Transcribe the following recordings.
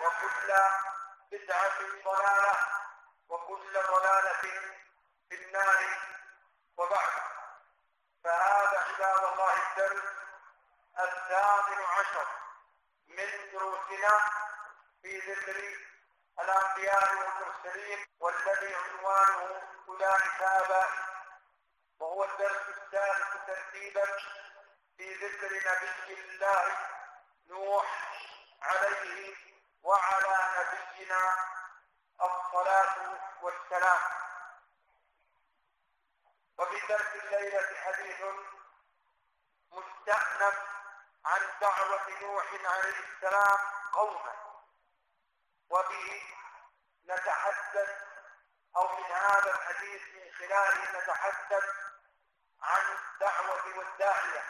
وكل بدعة ضلالة وكل ضلالة. النار وبعد. فهذا عباد الله الدرس الثامن عشر من دروسنا في ذكر الأنبياء والمرسلين والذي عنوانه أولئك آبائي وهو الدرس الثالث ترتيبا في ذكر نبي الله نوح عليه وعلى نبينا الصلاة والسلام. وفي درس الليلة حديث مستأنف عن دعوة نوح عليه السلام قوما وبه نتحدث أو من هذا الحديث من خلاله نتحدث عن الدعوة والداعية.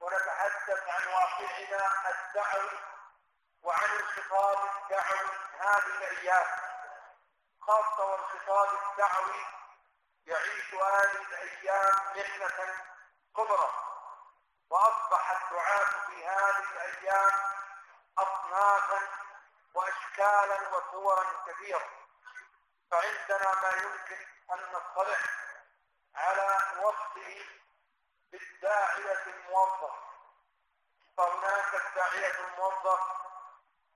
ونتحدث عن واقعنا الدعوي وعن الخطاب الدعوي هذه الأيام خاصة والخطاب الدعوي يعيش هذه الأيام محنة كبرى واصبح الدعاة في هذه الأيام اصنافا واشكالا وصورا كثيرة فعندنا ما يمكن أن نصطلح على وصفه بالداعية الموظف فهناك الداعية الموظف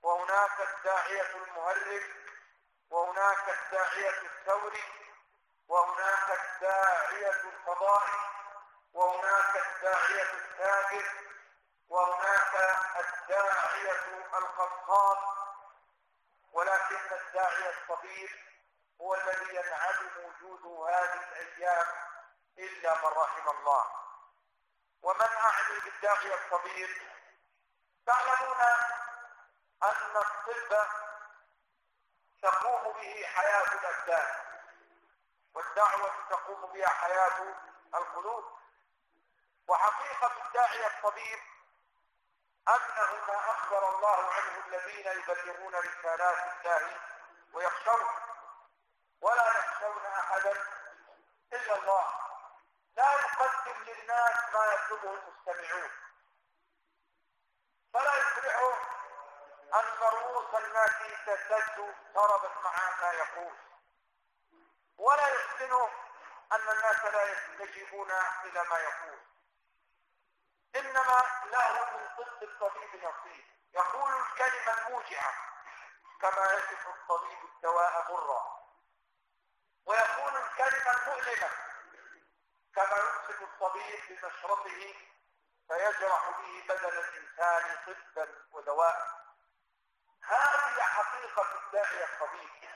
وهناك الداعية المهرب وهناك الداعية الثوري وهناك الداعية الفضائي وهناك الداعية التاجر وهناك الداعية القصاص ولكن الداعي الطبيب هو الذي ينعدم وجوده هذه الأيام إلا من رحم الله. ومن أعني بالداعي الطبيب تعلمون أن الطب تقوم به حياة الابدان والدعوة تقوم بها حياة القلوب. وحقيقة الداعي الطبيب أنه ما أخبر الله عنه الذين يبلغون رسالات الله ويخشون ولا يخشون أحدا إلا الله. لا يقدم للناس ما يطلبه المستمعون. فلا يفرحوا أن رؤوس الناس تسد طربا مع ما يقول. ولا يحسنوا أن الناس لا يستجيبون إلى ما يقول. إنما له من طب الطبيب نصيب يقول الكلمة الموجعة كما يصف الطبيب الدواء مرا ويقول الكلمة المؤلمة كما يمسك الطبيب بمشرطه فيجرح به بدن الإنسان طبا ودواء. هذه حقيقة الداعي الطبيب.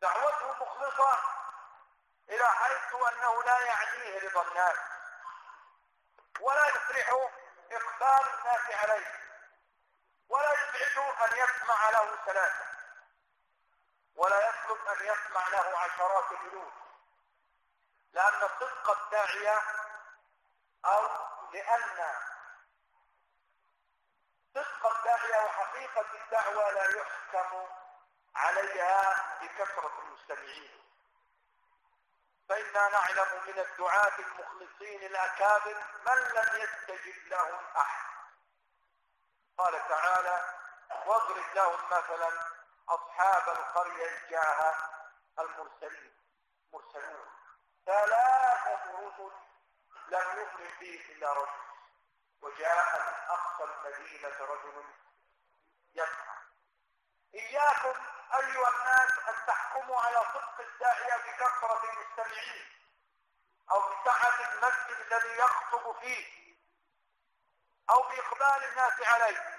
دعوته مخلصة إلى حيث أنه لا يعنيه رضا الناس ولا يفرح إقبال الناس عليه ولا يبعد أن يسمع له ثلاثة ولا يطلب أن يسمع له عشرات الألوف لأن صدق الداعية أو لأن صدق الداعية وحقيقة الدعوة لا يحكم عليها بكثرة المستمعين. فإنا نعلم من الدعاة المخلصين الأكابر من لم يستجب لهم أحد. قال تعالى واضرب لهم مثلا أصحاب القرية جاءها المرسلين. مرسلون. ثلاثة رسل لم يؤمن به إلا رجل. وجاء من أقصى المدينة رجل يسعى. إياكم أيها الناس أن تحكموا على صدق الداعية بكثرة المستمعين أو بسعة المسجد الذي يخطب فيه أو بإقبال الناس عليه.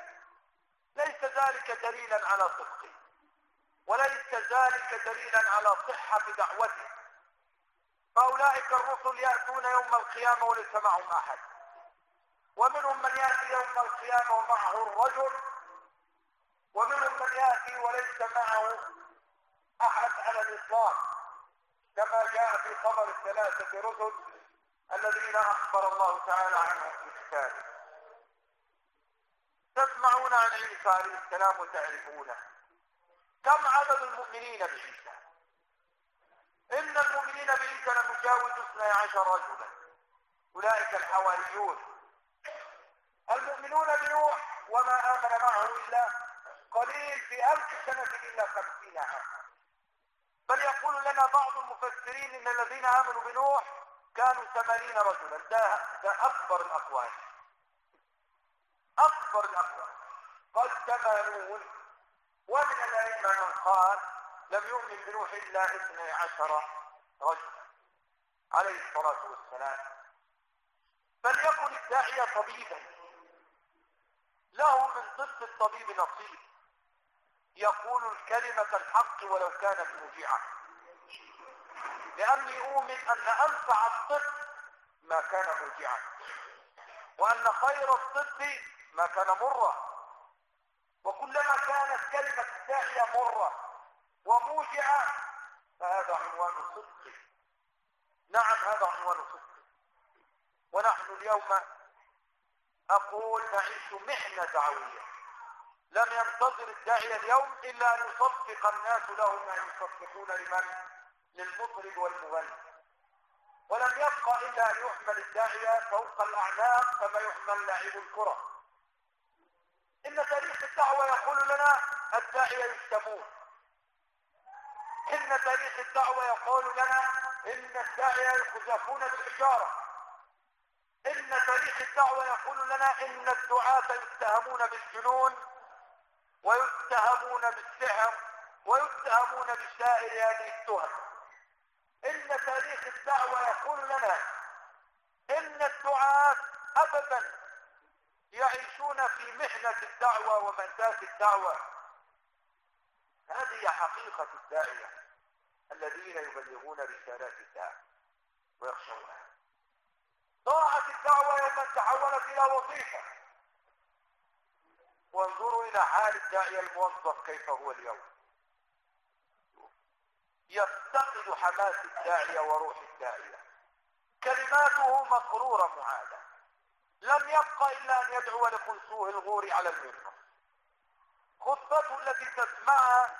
ليس ذلك دليلا على صدقه وليس ذلك دليلا على صحة دعوته فأولئك الرسل يأتون يوم القيامة وليس معهم أحد. ومنهم من يأتي يوم القيامة ومعه الرجل ومنهم من يأتي وليس معه أحد على الإطلاق كما جاء في خبر الثلاثة رسل الذين أخبر الله تعالى عنهم في كتابه تسمعون عن عيسى عليه السلام وتعرفونه. كم عدد المؤمنين بعيسى؟ إن المؤمنين بعيسى لم يجاوز 12 رجلا أولئك الحواريون. المؤمنون بنوح وما آمن معه إلا قليل في ألف سنة إلا خمسين عاما بل يقول لنا بعض المفسرين إن الذين آمنوا بنوح كانوا ثمانين رجلا. ده, ده أكبر الأقوال. أكبر الأقوال. قد ثمانون ومن الأئمة من قال لم يؤمن بنوح إلا اثني عشر رجلا. عليه الصلاة والسلام. فليكن الداعية طبيبا. له من طب الطبيب نصيب. يقول الكلمة الحق ولو كانت موجعة لأني أؤمن أن أنفع الطب ما كان موجعا وأن خير الطب ما كان مرة وكلما كانت كلمة الداعية مرة وموجعة فهذا عنوان صدق. نعم هذا عنوان صدق. ونحن اليوم أقول نعيش محنة دعوية. لم ينتظر الداعية اليوم إلا أن يصدق الناس له ما يصدقون لمن؟ للمطرب والمغني. ولم يبقى إلا أن يحمل الداعية فوق الأعناق كما يحمل لاعب الكرة. إن تاريخ الدعوة يقول لنا الداعية يشتمون إن تاريخ الدعوة يقول لنا إن الداعية يقذفون بالحجارة. إن تاريخ الدعوة يقول لنا إن الدعاة يتهمون بالجنون. ويتهمون بالسحر ويتهمون بسائر هذه التهم. إن تاريخ الدعوة يقول لنا إن الدعاة أبدا يعيشون في محنة الدعوة ومأساة الدعوة. هذه حقيقة الداعية الذين يبلغون رسالات الله ويخشونها. ضاعت الدعوة يوم تحولت إلى وظيفة. وانظروا إلى حال الداعية الموظف كيف هو اليوم. يفتقد حماس الداعية وروح الداعية. كلماته مقرورة معادة لم يبقى إلا أن يدعو لخلصوه الغور على المنبر. خطبته التي تسمعها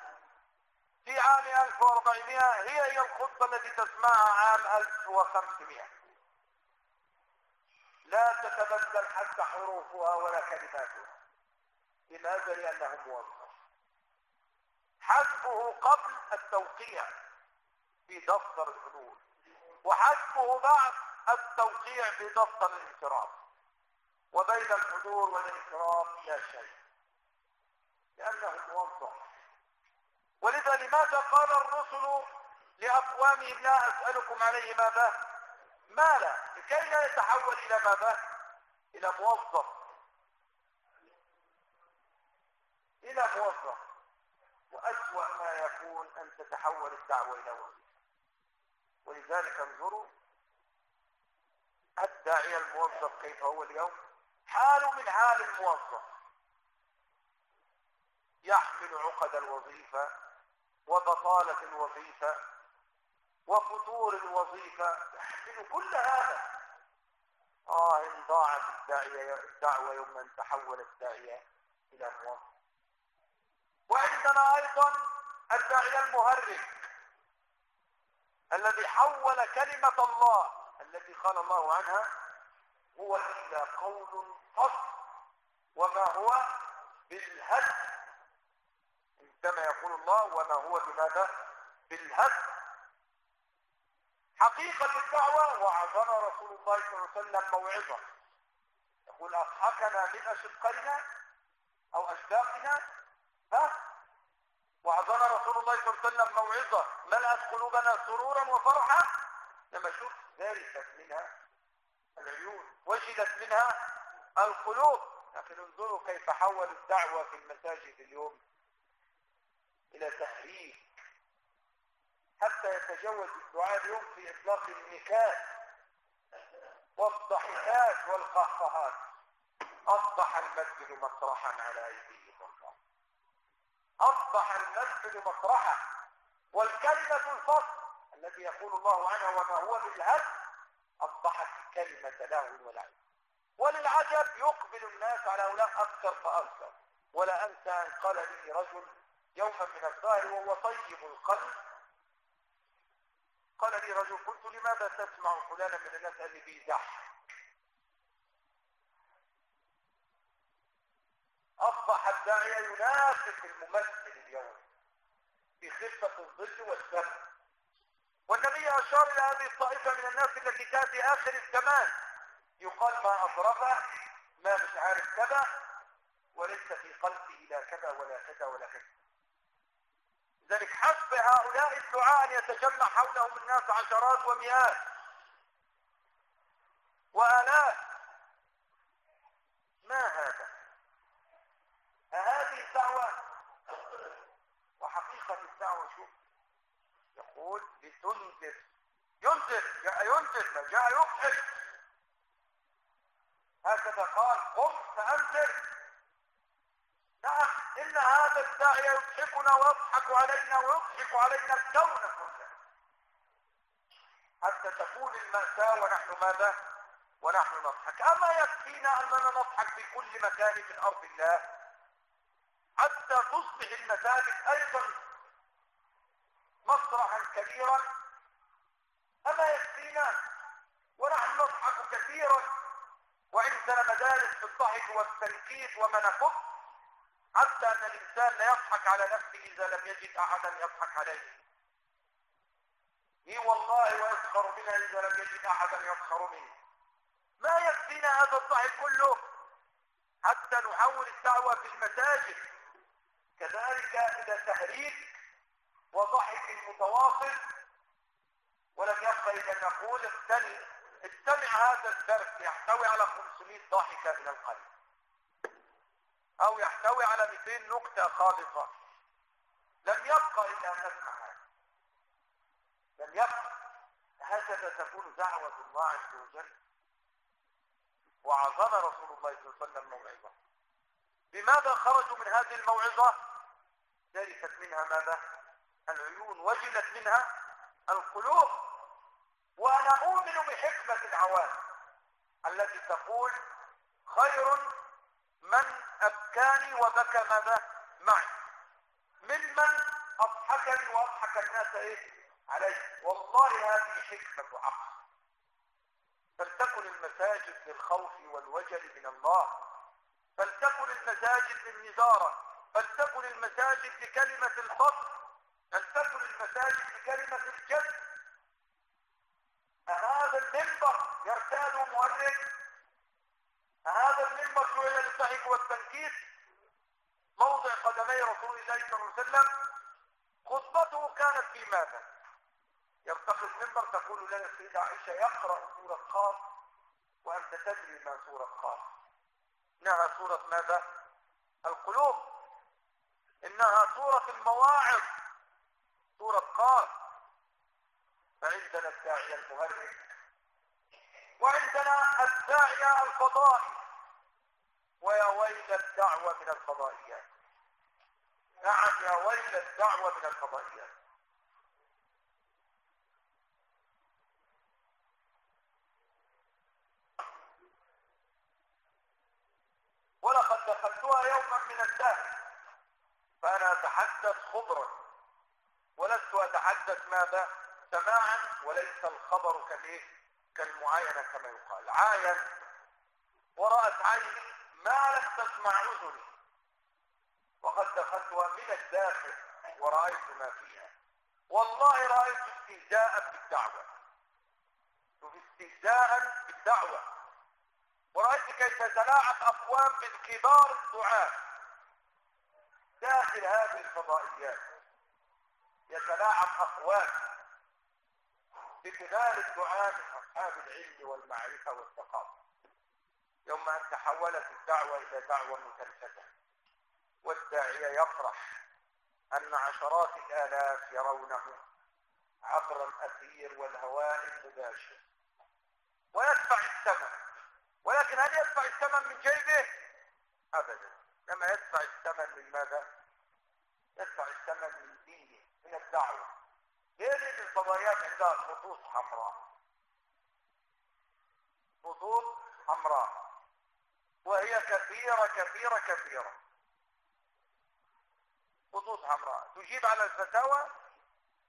في عام 1400 هي هي الخطبة التي تسمعها عام 1500 لا تتبدل حتى حروفها ولا كلماتها. لماذا لأنه موظف. حسبه قبل التوقيع في دفتر الحدود وحسبه بعد التوقيع في دفتر الانصراف. وبين الحضور والانصراف لا شيء. لأنه موظف. ولذا لماذا قال الرسل لأقوامهم لا أسألكم عليه ماذا؟ مالا لكي لا يتحول إلى ماذا؟ إلى موظف. إلى موظف وأسوأ ما يكون أن تتحول الدعوة إلى وظيفة. ولذلك انظروا الداعية الموظف كيف هو اليوم؟ حال من حال الموظف. يحمل عقد الوظيفة وبطالة الوظيفة وفتور الوظيفة. يحمل كل هذا. آه إن ضاعت الداعية الدعوة يوم أن تحول الداعية إلى موظف. وعندنا أيضا الداعية المهرج الذي حول كلمة الله التي قال الله عنها هو إلا قول فصل وما هو بالهد كما يقول الله وما هو بماذا؟ بالهد حقيقة الدعوة وعظنا رسول الله صلى الله عليه وسلم موعظة. يقول أضحكنا من أشقنا أو أشداقنا؟ ها؟ وعظنا رسول الله صلى الله عليه وسلم موعظة ملأت قلوبنا سرورا وفرحا. لما شوف ذلك منها العيون وجدت منها القلوب. لكن انظروا كيف حول الدعوة في المساجد اليوم إلى تحريك. حتى يتجوز الدعاء اليوم في إطلاق النكات والضحكات والقهقهات. أصبح المسجد مسرحا على أيديهم. أصبح المسجد مسرحا والكلمة الفصل الذي يقول الله عنه وما هو بالهد أصبحت كلمة له ولعب. وللعجب يقبل الناس على هؤلاء أكثر فأكثر. ولا أنسى أن قال لي رجل يوما من الظاهر وهو طيب القلب. قال لي رجل قلت لماذا تسمع فلانا من الناس اللي بيزح أصبح الداعية ينافس الممثل اليوم في خفة الظل والسم والنبي أشار إلى هذه الطائفة من الناس التي تأتي آخر الزمان. يقال ما أضرب ما مش عارف كذا وليس في قلبه لا كذا ولا كذا ولا كذا. لذلك حسب هؤلاء الدعاء أن يتجمع حولهم الناس عشرات ومئات وآلاف. ما هذا؟ هذه الدعوة وحقيقة الدعوة شوف يقول لتنذر. ينذر جاء ينذر جاء يقحل هكذا قال قم فأنذر. نعم إن هذا الداعي يضحكنا ويضحك علينا ويضحك علينا الكون كله. حتى تكون المأساة ونحن ماذا؟ ونحن نضحك. أما يكفينا أننا نضحك في كل مكان من أرض الله حتى تصبح المساجد أيضا مسرحا كبيرا. أما يكفينا ونحن نضحك كثيرا وعندنا مدارس في الضحك والتنكيت وما نكف حتى أن الإنسان لا يضحك على نفسه إذا لم يجد أحدا يضحك عليه. إي والله ويسخر منها إذا لم يجد أحدا يسخر منه. ما يكفينا هذا الضحك كله؟ حتى نحول الدعوة في المساجد. كذلك إلى تهريج وضحك متواصل ولم يبقى إلا أن نقول استمع استمع هذا الدرس يحتوي على 500 ضحكة من القلب أو يحتوي على 200 نكتة خالصة. لم يبقى إلا أن نسمع هذا. لم يبقى هكذا تكون دعوة الله عز وجل وعظم رسول الله صلى الله عليه وسلم موعظة. بماذا خرجوا من هذه الموعظة؟ ذلكت منها ماذا؟ العيون وجلت منها القلوب. وأنا أؤمن بحكمة العوام التي تقول خير من أبكاني وبكى ماذا؟ معي. ممن أضحكني وأضحك الناس إيه؟ عليه والله هذه حكمة عقل فلتكن المساجد للخوف والوجل من الله. فلتكن المساجد للنزارة. فلتكن المساجد لكلمة الفضل فلتكن المساجد لكلمة الجد. هذا المنبر يرتاد مؤرخ هذا المنبر جعل للضحك والتنكيس؟ موضع قدمي رسول الله صلى الله عليه وسلم. خطبته كانت في ماذا؟ يرتقي المنبر تقول لنا السيدة عائشة يقرأ سورة قاف وأنت تدري ما سورة قاف. إنها سورة ماذا؟ القلوب. إنها سورة المواعظ سورة قاف. فعندنا الداعية المهرج وعندنا الداعية الفضائي. ويا ويل الدعوة من الفضائيات. نعم يا ويل الدعوة من الفضائيات ولقد دخلتها يوما من الدهر فأنا أتحدث خبرا. ولست أتحدث ماذا؟ سماعا وليس الخبر كالإيه؟ كالمعاينة كما يقال. عاين ورأت عيني ما لم تسمع اذني وقد دخلتها من الداخل ورأيت ما فيها. والله رأيت استهزاء بالدعوة. شوف استهزاء بالدعوة. ورأيت كيف تلاعب أقوام من كبار الدعاة. داخل هذه الفضائيات. يتلاعب أقوام بكبار الدعاة من أصحاب العلم والمعرفة والثقافة. يوم أن تحولت الدعوة إلى دعوة مكلفة والداعية يفرح أن عشرات الآلاف يرونه عبر الأثير والهواء المباشر. ويدفع الثمن. ولكن هل يدفع الثمن من جيبه؟ أبدا. لما يدفع الثمن من ماذا؟ يدفع الثمن من دينه من الدعوة. هذه الفضائيات عندها خطوط حمراء. خطوط حمراء. وهي كثيرة كثيرة كثيرة. خطوط حمراء. تجيب على الفتاوى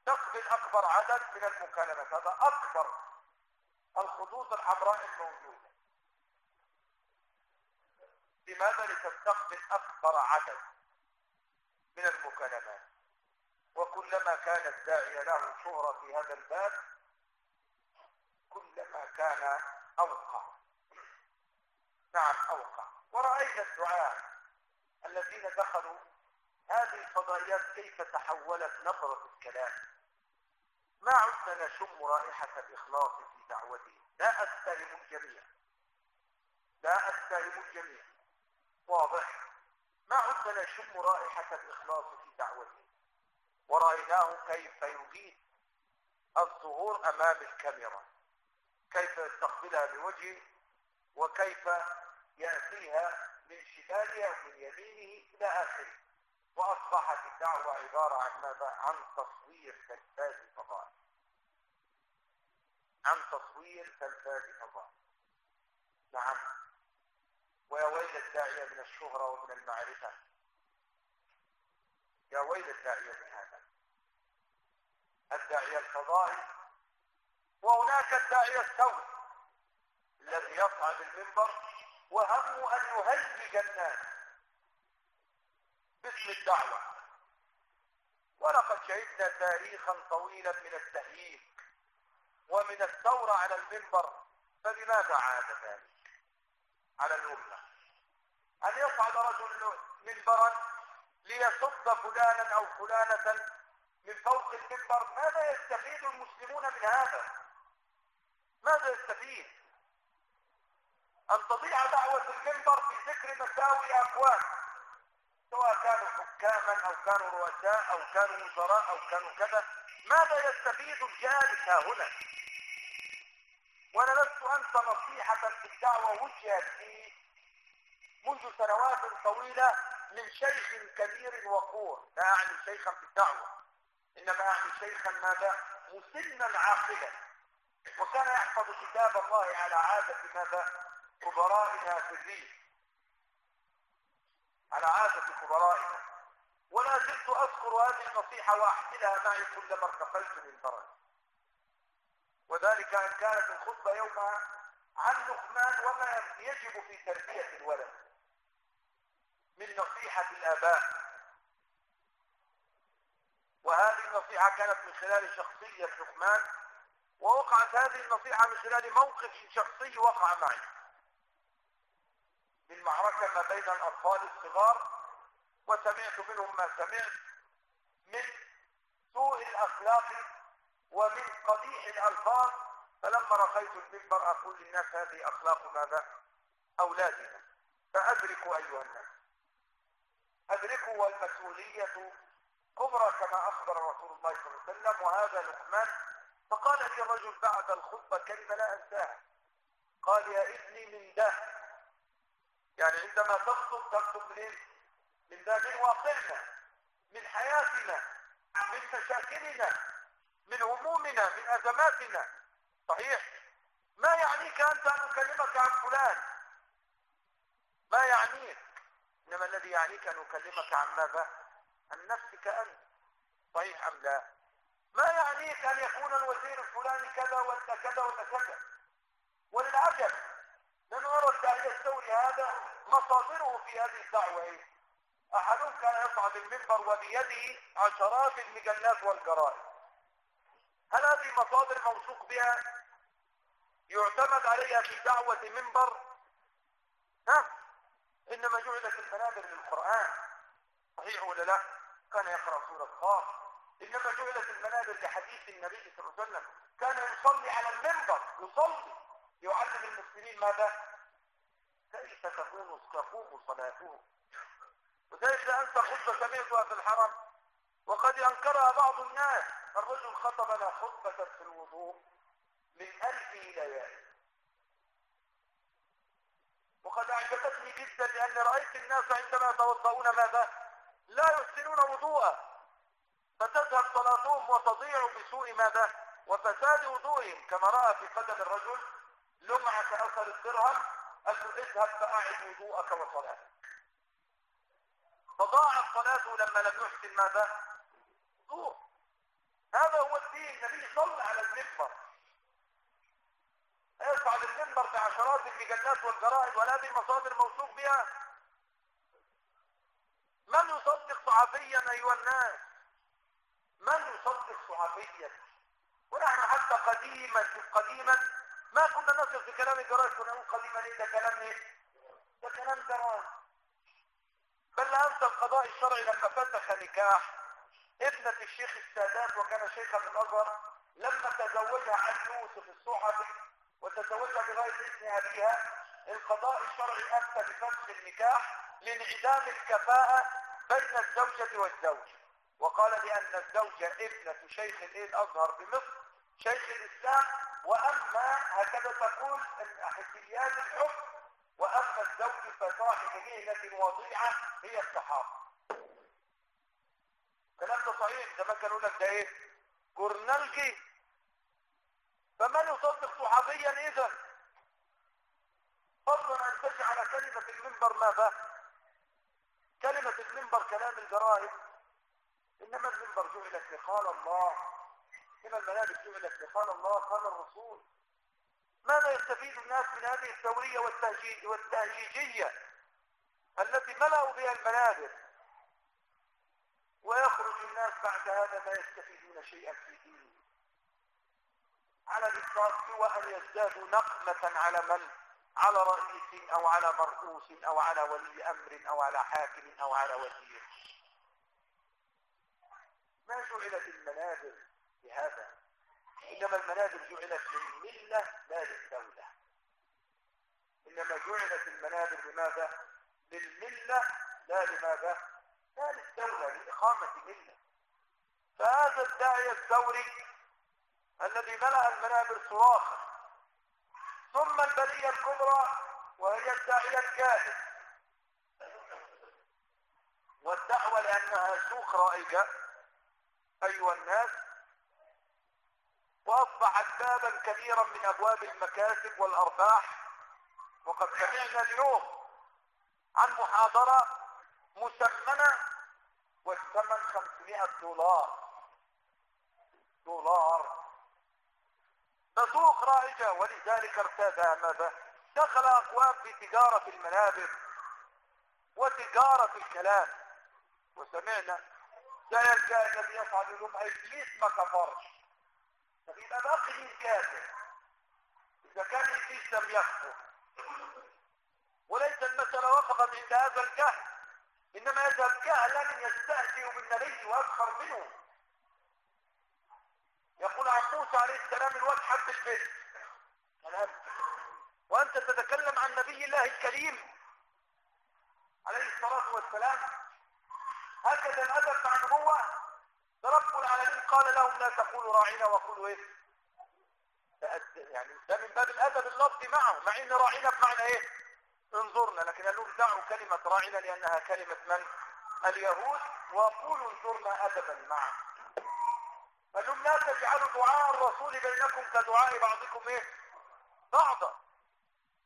تقبل أكبر عدد من المكالمات. هذا أكبر. الخطوط الحمراء الموجودة. لماذا لتستقبل أكبر عدد من المكالمات؟ وكلما كان الداعي له شهرة في هذا الباب كلما كان أوقع. نعم أوقع. ورأينا الدعاء الذين دخلوا هذه الفضائيات كيف تحولت نظرة الكلام. ما عدنا نشم رائحة الإخلاص في دعوته لا أستلم الجميع لا أستلم الجميع واضح. ما عدنا نشم رائحة الإخلاص في دعوته؟ ورأيناه كيف يريد الظهور أمام الكاميرا؟ كيف يستقبلها بوجهه وكيف يأتيها من شمالها ومن يمينه إلى آخره؟ وأصبحت الدعوة عبارة عن ماذا؟ عن تصوير تلفاز فضائي عن تصوير تلفاز فضائي نعم. ويا ويل الداعية من الشهرة ومن المعرفة. يا ويل الداعية من هذا. الداعية الفضائي وهناك الداعية السوي الذي يصعد المنبر وهمه أن يهيج الناس باسم الدعوة. ولقد شهدنا تاريخا طويلا من التهييج ومن الثورة على المنبر فلماذا عاد ذلك؟ على الأمة. أن يصعد رجل منبرا ليصد فلانا أو فلانة من فوق المنبر. ماذا يستفيد المسلمون من هذا؟ ماذا يستفيد؟ أن تضيع دعوة المنبر في ذكر مساوي أقوام سواء كانوا حكاما أو كانوا رؤساء أو كانوا وزراء أو كانوا كذا. ماذا يستفيد الجالس ها هنا لست انسى نصيحة في الدعوة وجهت لي منذ سنوات طويلة من شيخ كبير وقور لا أعني شيخا في الدعوة إنما أعني شيخا ماذا؟ مسنا عاقلا. وكان يحفظ كتاب الله على عادة ماذا؟ كبرائنا في الريف على عادة كبرائنا ولا زلت أذكر هذه النصيحة واحملها معي كلما ارتقيت من درجة وذلك أن كانت الخطبة يومها عن لقمان وما يجب في تربية الولد. من نصيحة الآباء. وهذه النصيحة كانت من خلال شخصية لقمان ووقعت هذه النصيحة من خلال موقف شخصي وقع معي. من معركة ما بين الأطفال الصغار وسمعت منهم ما سمعت من سوء الأخلاق ومن قبيح الألفاظ. فلما رقيت المنبر أقول للناس هذه أخلاق ماذا؟ أولادنا. فأدركوا أيها الناس. أدركوا والمسؤولية كبرى كما أخبر رسول الله صلى الله عليه وسلم وهذا لقمان. فقال لي الرجل بعد الخطبة كلمة لا أنساها؟ قال يا ابني من ده. يعني عندما تخطب تخطب منين من ده من واقعنا من حياتنا من مشاكلنا من همومنا من أزماتنا. صحيح؟ ما يعنيك أنت أن أكلمك عن فلان؟ ما يعنيك. إنما الذي يعنيك أن أكلمك عن ماذا؟ عن نفسك أنت. صحيح أم لا؟ ما يعنيك أن يكون الوزير الفلاني كذا وأنت كذا وأنت كذا. وللعجب لن أرى الداعية الثوري هذا مصادره في هذه الدعوة إيه؟ أحدهم كان يصعد المنبر وبيده عشرات المجلات والجرائد هل هذه مصادر موثوق بها؟ يعتمد عليها في دعوة منبر؟ ها؟ إنما جعلت المنابر للقرآن. صحيح ولا لا؟ كان يقرأ سورة خاص. إنما جعلت المنابر لحديث النبي صلى الله عليه وسلم. كان يصلي على المنبر يصلي. يعلم المسلمين ماذا؟ كيف تكون تقوم صلاته؟ وكيف أنت خطبة سمعتها في الحرم؟ وقد أنكرها بعض الناس. الرجل خطبنا خطبة في الوضوء من ألف ليالي وقد أعجبتني جدا لأن رأيت الناس عندما يتوضؤون ماذا؟ لا يحسنون وضوءا. فتذهب صلاتهم وتضيع بسوء ماذا؟ وفساد وضوئهم. كما رأى في قدم الرجل لمعة أثر الدرهم أن اذهب فأعد وضوءك وصلاتك فضاعت صلاته لما لم يحسن ماذا؟ وضوء هذا هو الدين. النبي صلى على المنبر. يصعد المنبر بعشرات المجلات والجرائد ولا مصادر موثوق بها. من يصدق صحفيا أيها الناس؟ من يصدق صحفيا؟ ونحن حتى قديما قديما ما كنا نصل في كلام الجرائد كنا نقول قديما إيه ده كلام إيه؟ ده كلام جرائد بل انت القضاء الشرعي لما فسخ نكاح ابنة الشيخ السادات وكان شيخا من الازهر لما تزوجها عن يوسف الصحفي. وتزوجها بغاية اسم أبيها القضاء الشرعي افتى بفسخ النكاح لانعدام الكفاءة بين الزوجة والزوج. وقال لأن الزوجة ابنة شيخ الأزهر بمصر شيخ الإسلام وأما هكذا تقول حسيات الحكم وأما الزوج فصاحب مهنة وضيعة هي الصحافة الكلام ده صحيح زمان كانوا لك ده إيه؟ جورنالجي فمن يصدق صحابيا إذا؟ فضلا ان تجعل كلمة المنبر ماذا كلمة المنبر كلام الجرائد إنما المنبر جعلت لقال الله. إنما الملابس جعلت لقال الله قال الرسول. ماذا يستفيد الناس من هذه الثورية والتهجيجية التي ملأوا بها المنابر؟ ويخرج الناس بعد هذا لا يستفيدون شيئا في دينهم. على الإطلاق سوى أن يزدادوا نقمة على من؟ على رئيس أو على مرؤوس أو على ولي أمر أو على حاكم أو على وزير. ما جعلت المنابر بهذا؟ إنما المنابر جعلت للملة لا للدولة. إنما جعلت المنابر لماذا؟ للملة لا لماذا؟ لا للدولة لإقامة ملة. فهذا الداعية الثوري الذي ملأ المنابر صراخا ثم البلية الكبرى وهي الداعية الكاذب. والدعوة لأنها سوق رائجة أيها الناس. وأصبحت بابا كبيرا من أبواب المكاسب والأرباح. وقد سمعنا اليوم عن محاضرة مسمنة والثمن 500 دولار. دولار. تسوق رائجة ولذلك ارتدى ماذا؟ دخل أقوام في تجارة المنابر وتجارة الكلام. وسمعنا لا يلقى الذي يصعد لهم ابليس ما كفرش فبيبقى باقي كافر إذا كان ابليس لم يكفر وليس المسألة وقفت عند هذا الجهل إنما يذهب جهلا يستهزئ بالنبي ويسخر منه. يقول عن موسى عليه السلام الوجه حد البيت. وأنت تتكلم عن نبي الله الكريم عليه الصلاة والسلام. هكذا الأدب مع النبوة. رب العالمين قال لهم لا تقولوا راعينا وقولوا إيه؟ يعني ده من باب الأدب اللفظي معه مع إن راعينا بمعنى إيه؟ انظرنا. لكن قالوا دعوا كلمة راعينا لأنها كلمة من؟ اليهود. وقولوا انظرنا ادبا معه. قال لهم لا تجعلوا دعاء الرسول بينكم كدعاء بعضكم إيه؟ بعضا.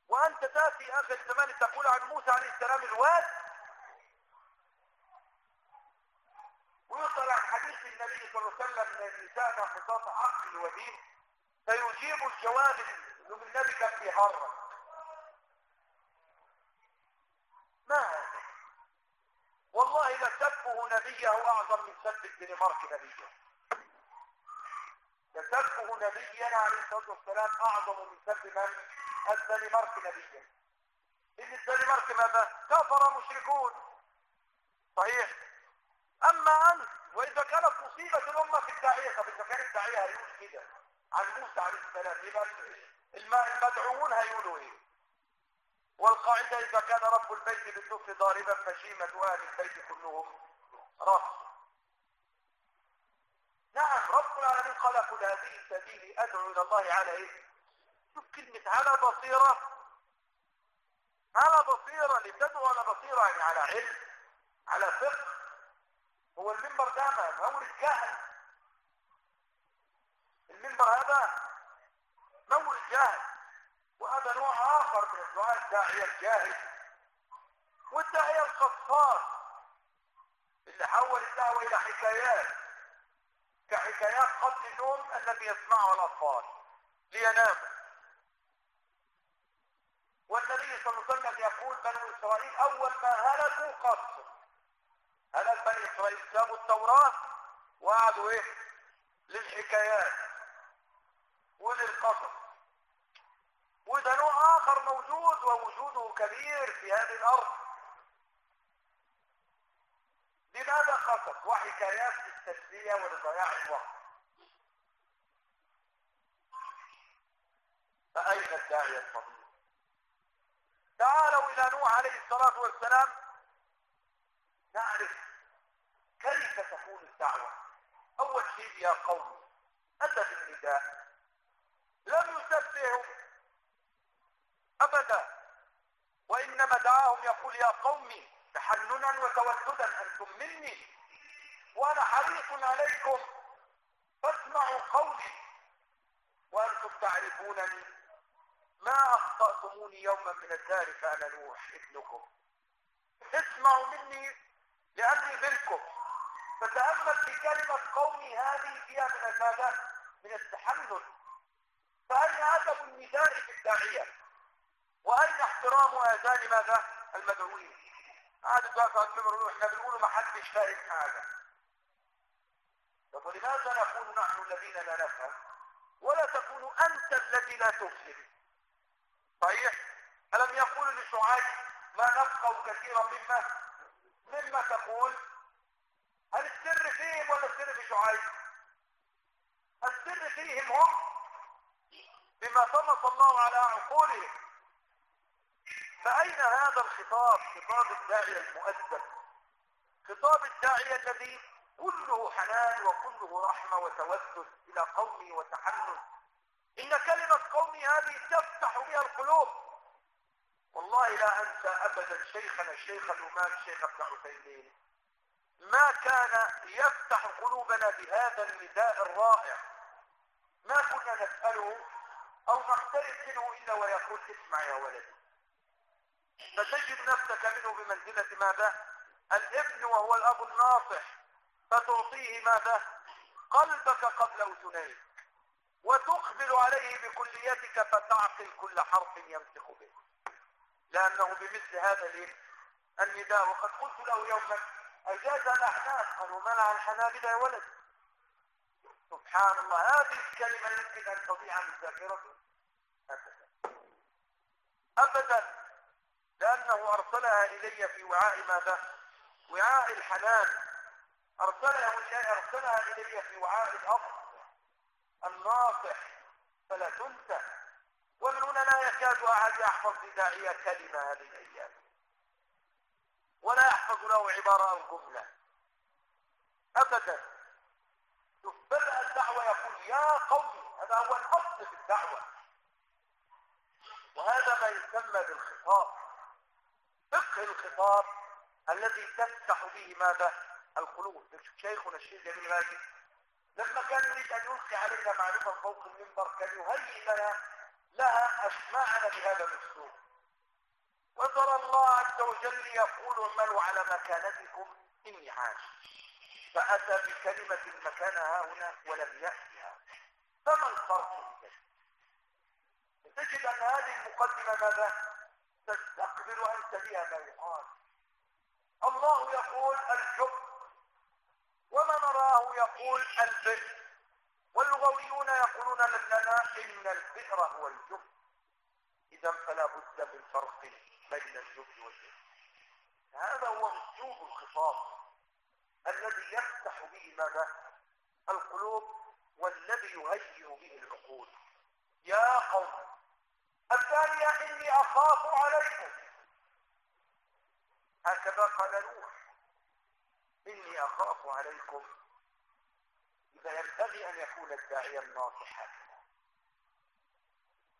وأنت تأتي آخر الزمان تقول عن موسى عليه السلام الواد. ويسأل عن حديث النبي صلى الله عليه وسلم من النساء ناقصات عقل ودين فيجيب الجواب إنه النبي كان بيهرب ما هذا؟ والله لسبه نبيه أعظم من سب الدنمارك نبيه. لسبه نبينا عليه الصلاة والسلام أعظم من سب من الدنمارك نبيا. ان الدنمارك ماذا؟ كفر مشركون. صحيح. أما أنت وإذا كانت مصيبة الأمة في الداعية طب إذا كان الداعية هيقول كده عن موسى عليه السلام يبقى المدعوون هيقولوا إيه؟ والقاعدة إذا كان رب البيت بالنصف ضاربا فشيمة أهل البيت كلهم رأس. نعم رب العالمين قال قل هذه سبيلي أدعو إلى الله على إيه شوف كلمة على بصيرة على بصيرة لتدعو على بصيرة يعني على علم على فقه. هو المنبر ده مورد جهل المنبر هذا مورد جهل وهذا نوع آخر من الدعاء الداعية الجاهل والداعية القصاص اللي حول الدعوة إلى حكايات. كحكايات قتل النوم الذي يسمعها الأطفال ليناموا والنبي صلى الله عليه وسلم يقول بنو إسرائيل أول ما هلكوا قصوا هلك بني إسرائيل سابوا التوراة وقعدوا إيه؟ للحكايات وللقصص. وده نوع آخر موجود ووجوده كبير في هذه الأرض. لماذا قصص وحكايات للتسلية ولضياع الوقت. فأين الداعية الفضيل؟ تعالوا إلى نوح عليه الصلاة والسلام. نعرف كيف تكون الدعوة. أول شيء يا قوم أتى بالنداء لم يسبهم أبدا وإنما دعاهم يقول يا قومي تحننا وتوددا أنتم مني. وأنا حريص عليكم فاسمعوا قولي وأنتم تعرفونني ما أخطأتموني يوما من الدار فأنا نوح ابنكم اسمعوا مني لأني منكم فتأمل في كلمة قومي هذه فيها من الماذا؟ من التحنن فأين أدب النداء في الداعية؟ وأين احترام آذان ماذا؟ المدعوين هذا الدافع الممر إحنا بنقول ما حدش فاهم حاجة طب ولماذا نقول نحن الذين لا نفهم ولا تكون أنت الذي لا تفهم؟ صحيح. ألم يقول لشعيب ما نفقه كثيرا مما مما تقول؟ هل السر فيهم ولا السر في شعيب؟ السر فيهم هم بما طمس الله على عقولهم. فأين هذا الخطاب؟ خطاب الداعية المؤدب. خطاب الداعية الذي كله حنان وكله رحمة وتودد إلى قومه وتحنن إن كلمة قومي هذه تفتح بها القلوب. والله لا أنسى أبدا شيخنا الشيخ الإمام الشيخ ابن عثيمين. ما كان يفتح قلوبنا بهذا النداء الرائع. ما كنا نسأله أو نقترب منه إلا ويقول اسمع يا ولدي. فتجد نفسك منه بمنزلة ماذا؟ الابن وهو الأب الناصح. فتعطيه ماذا؟ قلبك قبل أذنيك وتقبل عليه بكليتك فتعقل كل حرف يمسك به. لأنه بمثل هذا النداء. وقد قلت له يوما أجاز الأحناف قالوا منع الحنابلة يا ولد؟ سبحان الله. هذه الكلمة يمكن أن تضيع من ذاكرته. أبدا. أبدا. لأنه أرسلها إلي في وعاء ماذا؟ وعاء الحنان. أرسلها أرسلها إلي في وعاء الأب الناصح فلا تنسى. ومن هنا لا يكاد أحد يحفظ لداعية كلمة هذه الأيام. ولا يحفظ له عبارة أو جملة. أبدا. بدأ الدعوة يقول يا قوم هذا هو الأصل في الدعوة. وهذا ما يسمى بالخطاب. فقه الخطاب الذي تفتح به ماذا؟ القلوب. شيخنا الشيخ جميل ماجد لما كان يريد أن يلقي علينا معلومه فوق المنبر كان يهيئ لنا لها أسماعنا بهذا الأسلوب. وترى الله عز وجل يقول اعملوا على مكانتكم إني عاش فأتى بكلمة مكانها هنا ولم يأتها. فما الفرق تجد أن هذه المقدمة ماذا؟ تستقبل انت بها ما يقال. الله يقول الحب وما نراه يقول البئر واللغويون يقولون لنا إن البئر هو الجب إذا فلا بد من فرق بين الجب والجب هذا هو أسلوب الخطاب الذي يفتح به ماذا؟ القلوب والذي يهيئ به العقول. يا قوم الثانية إني أخاف عليكم. هكذا قال نوح. إني أخاف عليكم إذا ينبغي أن يكون الداعية الناصح هكذا.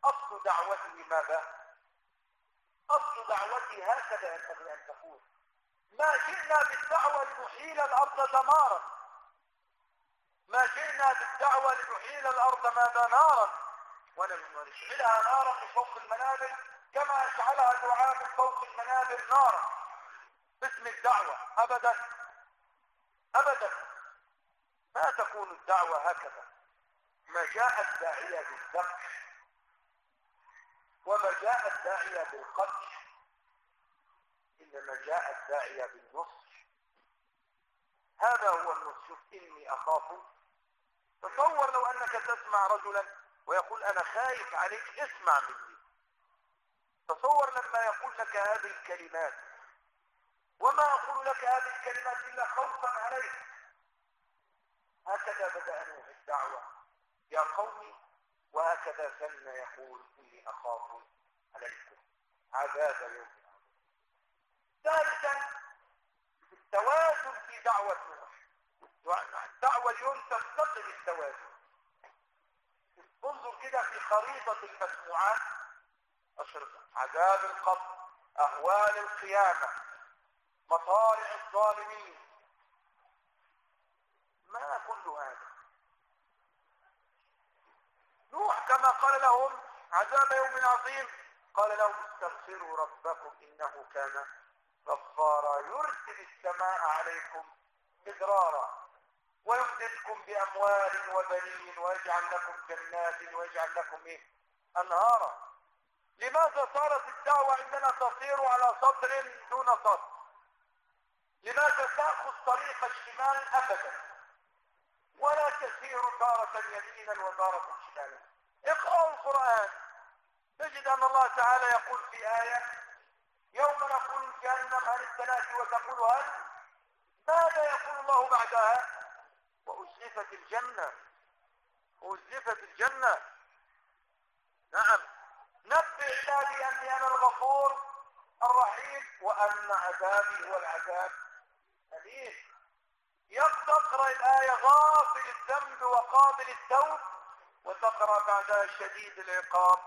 أصل دعوته ماذا؟ أصل دعوته هكذا ينبغي أن تكون. ما جئنا بالدعوة لنحيل الأرض دمارا. ما جئنا بالدعوة لنحيل الأرض ماذا نارا ونشعلها نارا من فوق المنابر كما أشعلها دعاء من فوق المنابر نارا. باسم الدعوة أبدا. أبدا. ما تكون الدعوة هكذا؟ ما جاء الداعية بالذبح وما جاء الداعية بالقتل إنما جاء الداعية بالنصر هذا هو النصر إني أخاف. تصور لو أنك تسمع رجلا ويقول أنا خايف عليك اسمع مني. تصور لما يقول لك هذه الكلمات. وما أقول لك هذه الكلمات إلا خوفا عليك. هكذا بدأ نوح الدعوة. يا قومي وهكذا سن يقول إني أخاف عليكم. عذاب يوم. ثالثا التوازن في دعوة نوح. الدعوة اليوم تفتقد التوازن انظر كده في خريطة المسموعات. أشرطة عذاب القبر أهوال القيامة. مصارع الظالمين. ما كل هذا؟ نوح كما قال لهم عذاب يوم عظيم. قال لهم استغفروا ربكم إنه كان غفارا يرسل السماء عليكم مدرارا ويمددكم بأموال وبنين ويجعل لكم جنات ويجعل لكم إيه؟ أنهارا. لماذا صارت الدعوة عندنا تصير على سطر دون سطر لماذا تأخذ طريق الشمال أبدا؟ ولا تسير تارة يمينا وتارة شمالا. اقرأوا القرآن. تجد أن الله تعالى يقول في آية يوم نقول جهنم هل الثلاث وتقول هل؟ ماذا يقول الله بعدها؟ وأزلفت الجنة. وأزلفت الجنة. نعم. نبئ عبادي أني أنا الغفور الرحيم وأن عذابي هو العذاب. أليم تقرأ الآية غافل الذنب وقابل التوب وتقرأ بعدها شديد العقاب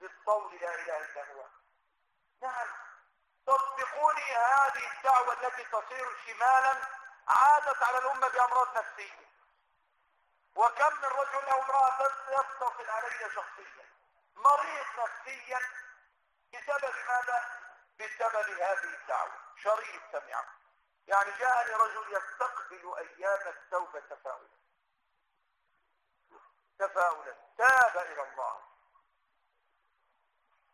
بالطول لا إله إلا هو. نعم. تصدقوني هذه الدعوة التي تصير شمالا عادت على الأمة بأمراض نفسية. وكم من رجل أو امرأة يتصل علي شخصيا مريض نفسيا بسبب ماذا؟ بسبب هذه الدعوة. شريط سمعه يعني جاءني رجل يستقبل أيام التوبة تفاؤلا. تفاؤلا. تاب إلى الله.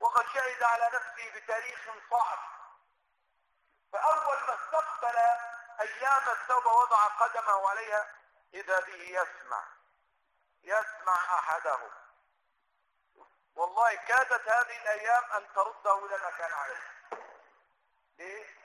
وقد شهد على نفسه بتاريخ صعب. فأول ما استقبل أيام التوبة وضع قدمه عليها إذا به يسمع. يسمع أحدهم. والله كادت هذه الأيام أن ترده إلى ما كان عليه. ليه؟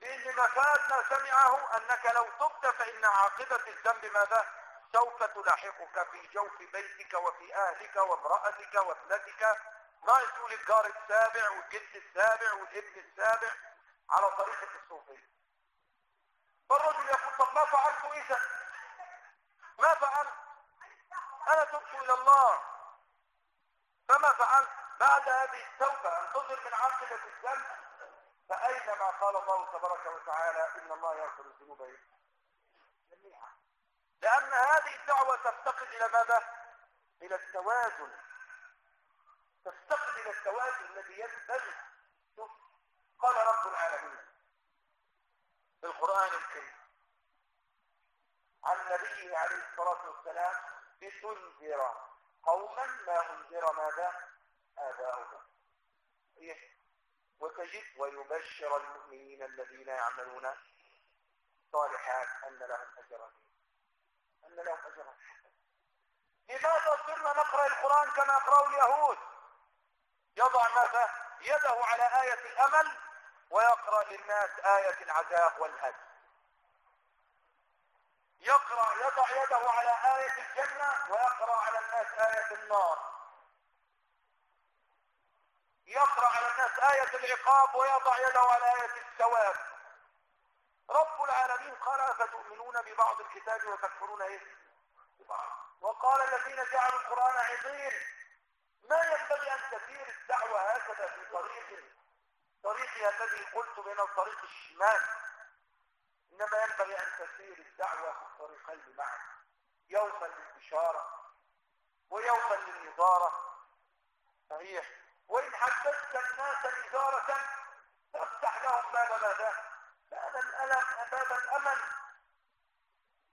لأن مفاد ما سمعه أنك لو تبت فإن عاقبة الذنب ماذا؟ سوف تلاحقك في جوف بيتك وفي أهلك وامرأتك وابنتك. ناقص للجار السابع والجد السابع والابن السابع على طريقة الصوفية فالرجل يقول طب ما فعلت إذا؟ ما فعلت؟ أنا تبت إلى الله. فما فعلت؟ بعد هذه التوبة انتظر من عاقبة الذنب فأين ما قال الله تبارك وتعالى إن الله يغفر الذنوب جميعا لأن هذه الدعوة تفتقد إلى ماذا؟ إلى التوازن تفتقد إلى التوازن الذي ينبغي قال رب العالمين في القرآن الكريم عن نبيه عليه الصلاة والسلام لتنذر قوما ما أنذر ماذا؟ آباؤهم إيه؟ وتجد ويبشر المؤمنين الذين يعملون صالحات أن لهم أجرا. أن لهم أجرا. لماذا صرنا نقرأ القرآن كما يقرأ اليهود؟ يضع ماذا؟ يده على آية الأمل ويقرأ للناس آية العذاب والهد يقرأ يضع يده على آية الجنة ويقرأ على الناس آية النار. الناس آية العقاب ويضع يده على آية الثواب. رب العالمين قال أفتؤمنون ببعض الكتاب وتكفرون إيه؟ وقال الذين جعلوا القرآن عظيم ما ينبغي أن تسير الدعوة هكذا في طريق طريقي الذي قلت من الطريق الشمال. إنما ينبغي أن تسير الدعوة في الطريقين معا. يوما للبشارة ويوما للنظارة. صحيح؟ وإن حدثت الناس نظارة تفتح لهم باب ماذا؟ باب الألم باب الأمل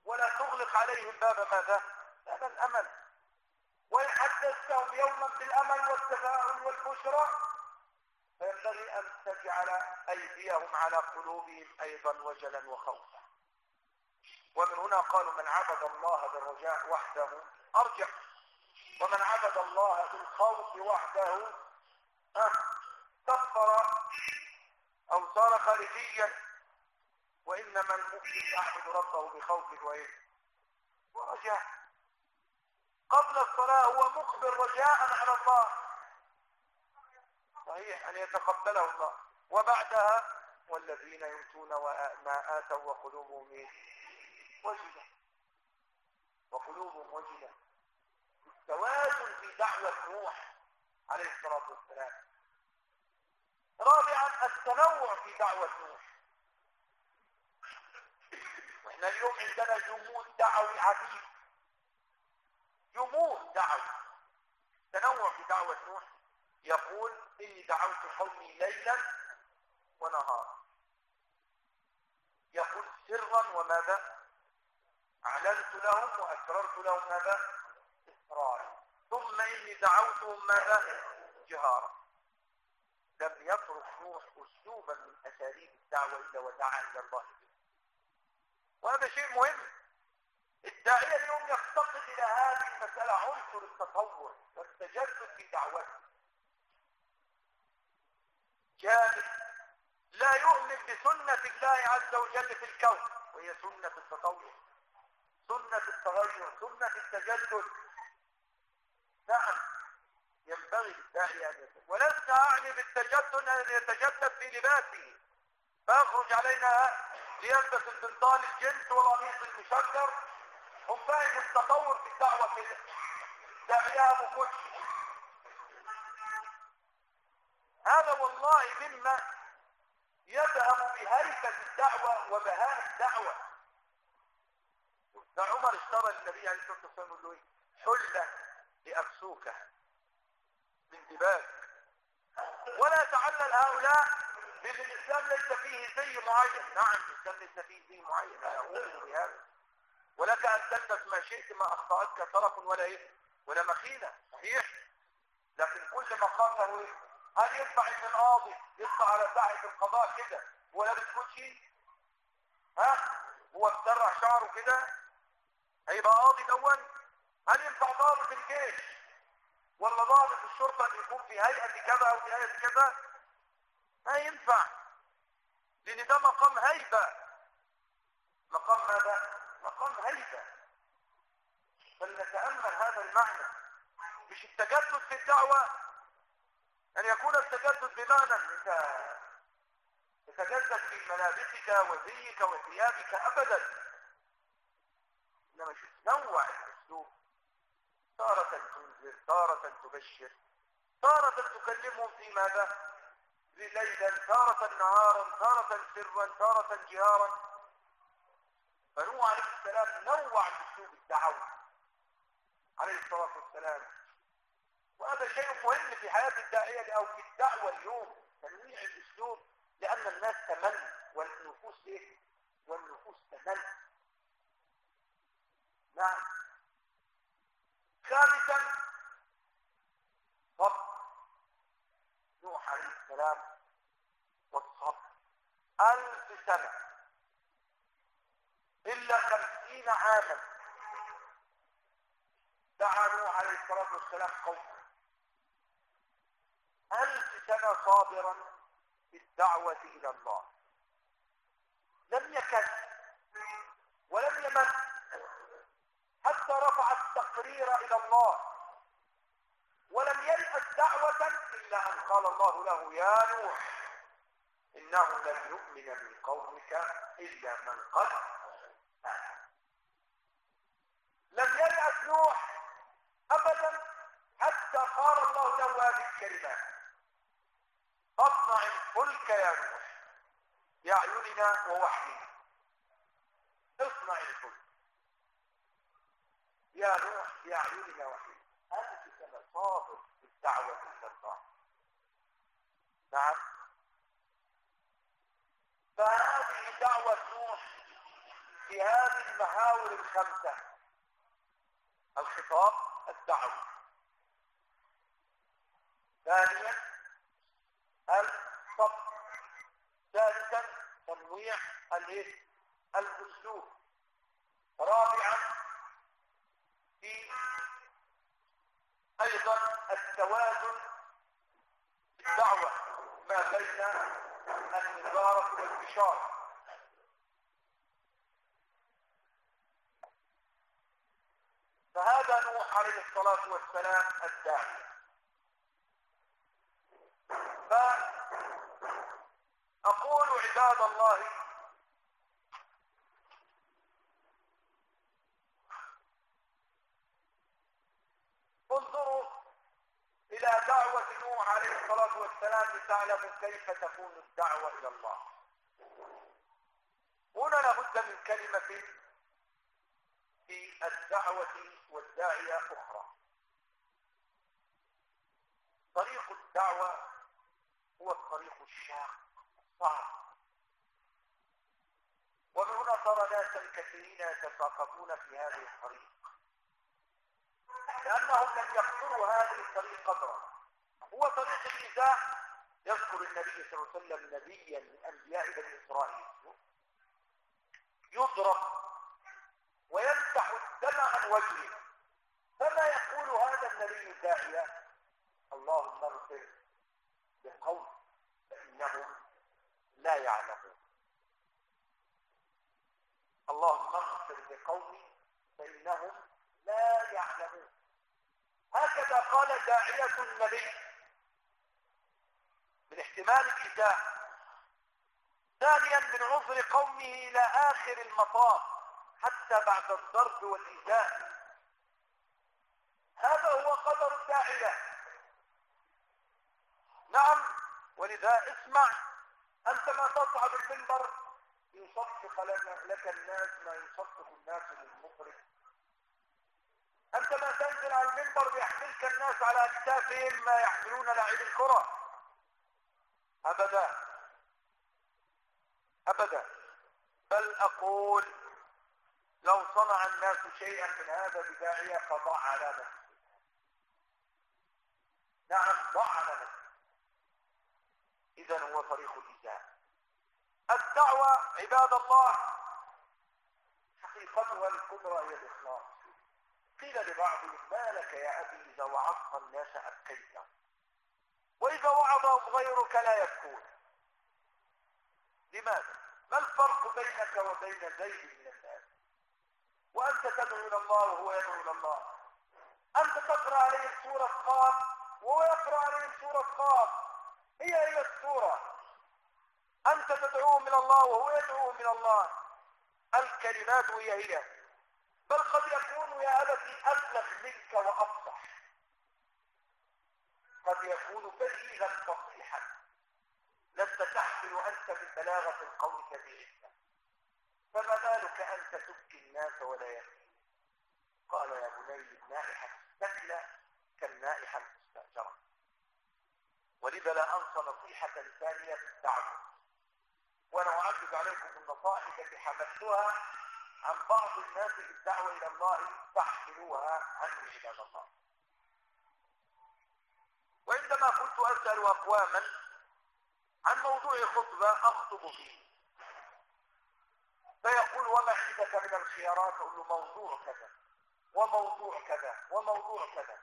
ولا تغلق عليهم باب ماذا؟ باب الأمل وإن حدثتهم يوما بالأمل والتفاؤل والبشرى فينبغي أن تجعل أيديهم على قلوبهم أيضا وجلا وخوفا ومن هنا قالوا من عبد الله بالرجاء وحده أرجع ومن عبد الله بالخوف وحده كفر أو صار خارجيا وإنما المؤمن يعبد ربه بخوف وإيه ورجاء. قبل الصلاة هو مقبل رجاء على الله. صحيح أن يتقبله الله. وبعدها والذين يؤتون ما آتوا وقلوبهم إيه؟ وجلة. وقلوبهم وجلة. التوازن في دعوة نوح عليه الصلاة والسلام. رابعا التنوع في دعوة نوح. وإحنا اليوم عندنا جمود دعوي عديد جمود دعوي. تنوع في دعوة نوح. يقول إني دعوت قومي ليلا ونهارا. يقول سرا وماذا؟ أعلنت لهم وأسررت لهم ماذا؟ إسرارا. ثم إني دعوتهم ماذا؟ جهارا. لم يترك نوح أسلوبا من أساليب الدعوة إلا ودعا إلى الله. به وهذا شيء مهم. الداعية اليوم يفتقد إلى هذه المسألة عنصر التطور والتجدد في دعوته. جاهل لا يؤمن بسنة الله عز وجل في الكون وهي سنة التطور سنة التغير سنة التجدد. نعم. ينبغي للداعي أن يتجدد ولست أعني بالتجدد أن يتجدد في لباسه فيخرج علينا ليلبس البنطال الجنس والقميص المشجر. هم فاهم التطور في الدعوة كده داعيها أبو هذا والله مما يذهب بهيبة الدعوة وبهاء الدعوة. عمر اشترى النبي عليه الصلاة والسلام يقول له إيه حلة لأفسوكة دباج ولا تعلل هؤلاء بأن الإسلام ليس فيه زي معين. نعم الإسلام ليس فيه زي معين أنا أؤمن بهذا ولك أن تلبس ما شئت ما أخطأتك طرف ولا إيه. ولا مخيلة صحيح. لكن كل مقام له إيه هل ينفع إن القاضي يطلع على ساحه القضاء كده؟ ولا بتكون شيء؟ ها؟ هو مسرح شعره كده؟ هيبقى قاضي الأول؟ هل ينفع ضابط الجيش؟ ولا ضابط الشرطة اللي يكون في هيئة كذا أو في هيئة كذا ما ينفع. لأن ده مقام هيبة. مقام ماذا؟ مقام هيبة. فلنتأمل هذا المعنى. مش التجدد في الدعوة أن يكون التجدد بمعنى أنت تتجدد في ملابسك وزيك وثيابك أبدا. إنما شو تنوع الأسلوب تارة تنذر تارة تبشر تارة تكلمهم في ماذا؟ ليلا تارة نهارا تارة سرا تارة جهارا. فنوح عليه السلام نوع باسلوب الدعوة عليه الصلاة والسلام. وهذا شيء مهم في حياة الداعية أو في الدعوة اليوم تنويع الأسلوب لأن الناس تمل والنفوس إيه؟ والنفوس تمل نعم. ثالثا صبر نوح عليه السلام والصبر. ألف سنة. إلا خمسين عاما. دعا نوح عليه الصلاة والسلام قومه. ألف سنة صابرا في الدعوة إلى الله. لم يكن ولم يمن حتى رفع التقرير إلى الله. ولم يلأس دعوة إلا أن قال الله له يا نوح إنه لن يؤمن من قومك إلا من قد لم يلأس نوح أبدا حتى قال الله له هذه الكلمات واصنع الفلك يا نوح بأعيننا ووحينا. اصنع الفلك. يا نوح بأعيننا وحينا صادق بالدعوة إلى الله نعم. فهذه دعوة نوح في هذه الخمسة. الخطاب الدعوي ثانيا الصبر. ثالثا تنويع الايه الأسلوب. رابعا في أيضا التوازن الدعوة ما بين النظاره والبشاره فهذا نوح عليه الصلاة والسلام الداعي. فأقول عباد الله انظروا إلى دعوة نوح عليه الصلاة والسلام لتعلموا كيف تكون الدعوة إلى الله. هنا لابد من كلمة في الدعوة والداعية أخرى. طريق الدعوة هو الطريق الشاق صعب ومن هنا ترى ناسا كثيرين يتساقطون في هذه الطريق. لأنهم لم يقصروا هذه الطريق هو طريق الإيذاء يذكر النبي صلى الله عليه وسلم نبيا من أنبياء بني إسرائيل. يضرب ويمسح الدم عن وجهه. فما يقول هذا النبي الداعية؟ اللهم اغفر لقوم فإنهم لا يعلمون. اللهم اغفر لقومي فإنهم لا يعلمون. هكذا قال داعية النبي. من احتمال الإجاء ثانيا من عذر قومه إلى آخر المطاف حتى بعد الضرب والإيذاء هذا هو قدر الداعية. نعم ولذا اسمع. أنت ما تصعد المنبر. يصفق لك الناس ما يصفق الناس للمخرج أنت ما تنزل على المنبر بيحملك الناس على أكتافهم ما يحملون لاعبي الكرة. أبدا. أبدا. بل أقول لو صنع الناس شيئا من هذا بداعية فضع على نفسه. نعم ضع على نفسه. إذا هو طريق الإجابة الدعوة عباد الله حقيقتها الكبرى هي الإخلاص. قيل لبعضهم ما لك يا أبي إذا وعظت الناس أبكيت وإذا وعظهم غيرك لا يبكون. لماذا؟ ما الفرق بينك وبين زيد من الناس وأنت تدعو إلى الله وهو يدعو إلى الله. أنت تقرأ عليه سورة قاف وهو يقرأ عليه سورة قاف. هي هي السورة. أنت تدعوه من الله وهو يدعوه من الله. الكلمات هي هي. بل قد يكون يا أبتي أبلغ منك وأفصح قد يكون بليغا فصيحا لست تحمل أنت من بلاغة القول كبيرة. فما بالك أنت تبكي الناس ولا يبكي قال يا بني النائحة السهلة كالنائحة المستأجرة. ولذا لا أنصى نصيحة ثانية الدعوة وأنا أعدد عليكم النصائح التي حملتها عن بعض الناس في الدعوة إلى الله فاحملوها عني عباد الله. وعندما كنت أسأل أقواما عن موضوع خطبة أخطب فيه فيقول وما عندك من الخيارات؟ أقول له موضوع كذا وموضوع كذا وموضوع كذا.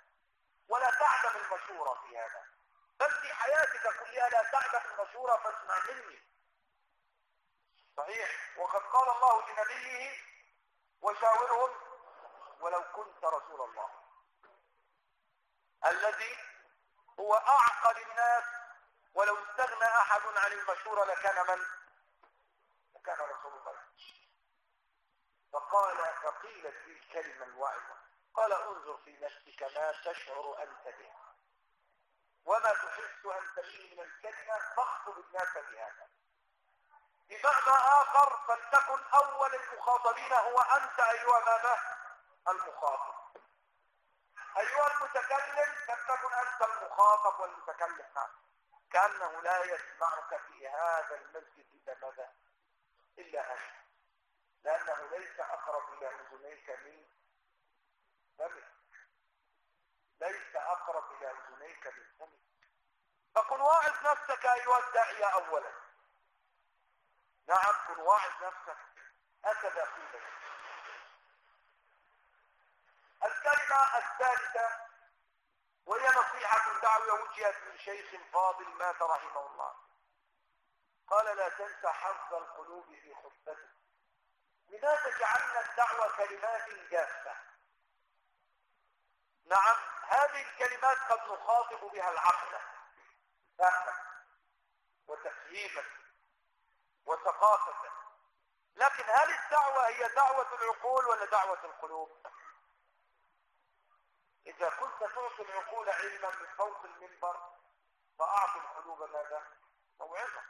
ولا تعدم المشورة في هذا. بل في حياتك كلها لا تعدم المشورة فاسمع مني. صحيح. وقد قال الله لنبيه وشاورهم ولو كنت رسول الله. الذي هو أعقل الناس ولو استغنى أحد عن المشورة لكان من؟ لكان رسول الله. فقال فقيلت لي الكلمة الواعظة قال انظر في نفسك ما تشعر أنت به وما تحس أن تشيء من الكلمة فاخطب الناس بهذا. بمعنى آخر فلتكن أول المخاطبين هو أنت أيها ماذا المخاطب. أيها المتكلم فلتكن أنت المخاطب والمتكلم معك. كأنه لا يسمعك في هذا المسجد إلا ماذا؟ إلا أنت لأنه ليس أقرب إلى أذنيك من فمك. ليس أقرب إلى أذنيك من فمك. فكن واعظ نفسك أيها الداعية أولا. نعم كن واعظ نفسك هكذا قيل الكلمة الثالثة وهي نصيحة دعوة وجهت من شيخ فاضل مات رحمه الله. قال لا تنسى حظ القلوب في خطبتك لماذا جعلنا الدعوة كلمات جافة؟ نعم هذه الكلمات قد نخاطب بها العقل. فهما وتفهيما وثقافة. لكن هل الدعوة هي دعوة العقول ولا دعوة القلوب؟ إذا كنت تعطي العقول علما من فوق المنبر فأعطي القلوب ماذا؟ موعظة.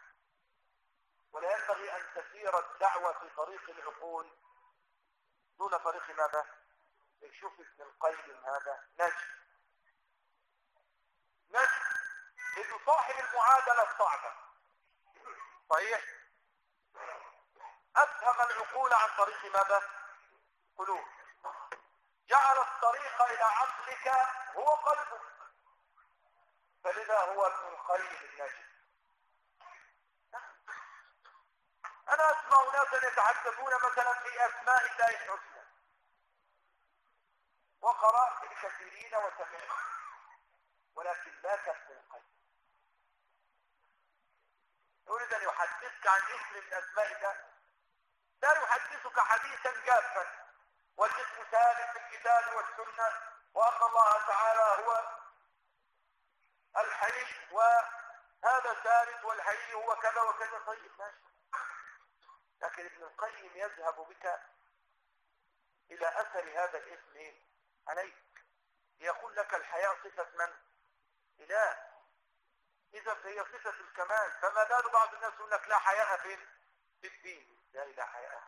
ولا ينبغي أن تسير الدعوة في طريق العقول دون طريق ماذا؟ يشوف ابن القيم هذا. نجم نجم إذ صاحب المعادلة الصعبة صحيح؟ أفهم العقول عن طريق ماذا؟ قلوب. جعل الطريق إلى عقلك هو قلبك. فلذا هو ابن القيم النجم أنا أسمع ناسا يتحدثون مثلا في أسماء الله الحسنى. وقرأت الكثيرين وسمعت ولكن لا كفر القلب. يريد أن يحدثك عن اسم من أسماء الله لا يحدثك حديثا جافا والاسم ثابت في الكتاب والسنة وأن الله تعالى هو الحي وهذا ثابت والحي هو كذا وكذا طيب ماشي لكن ابن القيم يذهب بك إلى أثر هذا الاسم عليك يقول لك الحياة صفة من؟ إله إذا فهي صفة الكمال فما بال بعض الناس يقول لك لا حياء؟ في الدين لا حياء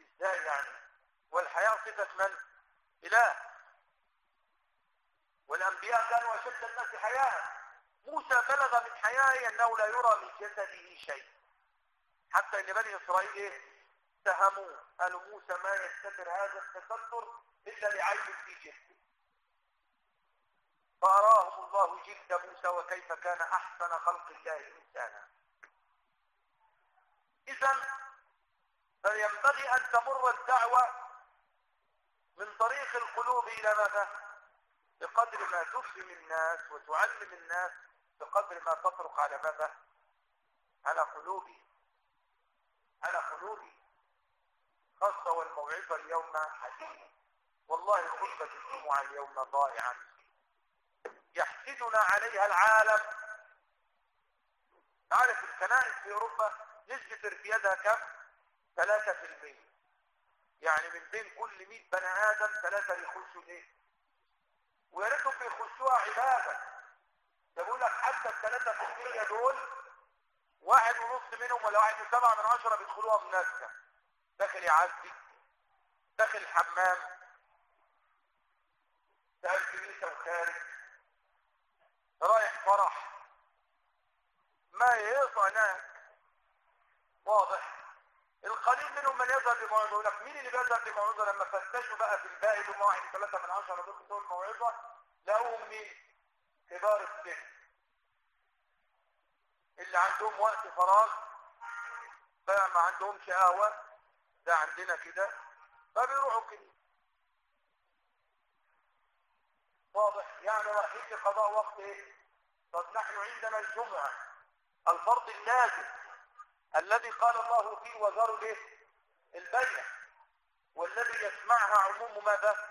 إزاي يعني والحياء صفة من؟ إله. والأنبياء كانوا أشد الناس حياء موسى بلغ من حيائه أنه لا يرى من جسده شيء. حتى إن بني إسرائيل إيه اتهموه قالوا موسى ما يستتر هذا التستر إلا لعيب في جسده. فأراهم الله جلد موسى وكيف كان أحسن خلق الله إنسانا. اذا فينبغي أن تمر الدعوة من طريق القلوب إلى ماذا؟ بقدر ما تفهم الناس وتعلم الناس بقدر ما تطرق على ماذا؟ على قلوبهم. على قلوبي خاصة والموعظة اليوم حديث والله خطبة الجمعة اليوم ضائعة. يحسدنا عليها العالم. تعرف الكنائس في أوروبا؟ نسبة ارتيادها كم؟ ثلاثة في المية. يعني من بين كل مئة بني آدم ثلاثة يخشوا إيه؟ ويا ريتهم بيخشوها عبادة يقول لك حتى في المية دول واحد ونص منهم ولا واحد وسبعة من عشرة بيدخلوها مناسكة داخل يعزي داخل الحمام داخل كنيسة وخارج. رايح فرح. ما يقطع هناك واضح. القليل منهم من يظهر بموعظة يقول لك مين اللي بيظهر بموعظة لما فتشوا بقى في الباقي دول واحد ثلاثة من عشرة دول بتوع الموعظة؟ لقوهم مين؟ كبار السن اللي عندهم وقت فراغ بقى ما عندهمش قهوة. ده عندنا كده. فبيروحوا كده. واضح. يعني رايحين لقضاء وقت إيه؟ طب نحن عندنا الجمعة. الفرض اللازم الذي قال الله فيه وذروا إيه البيع والذي يسمعها عموم ماذا؟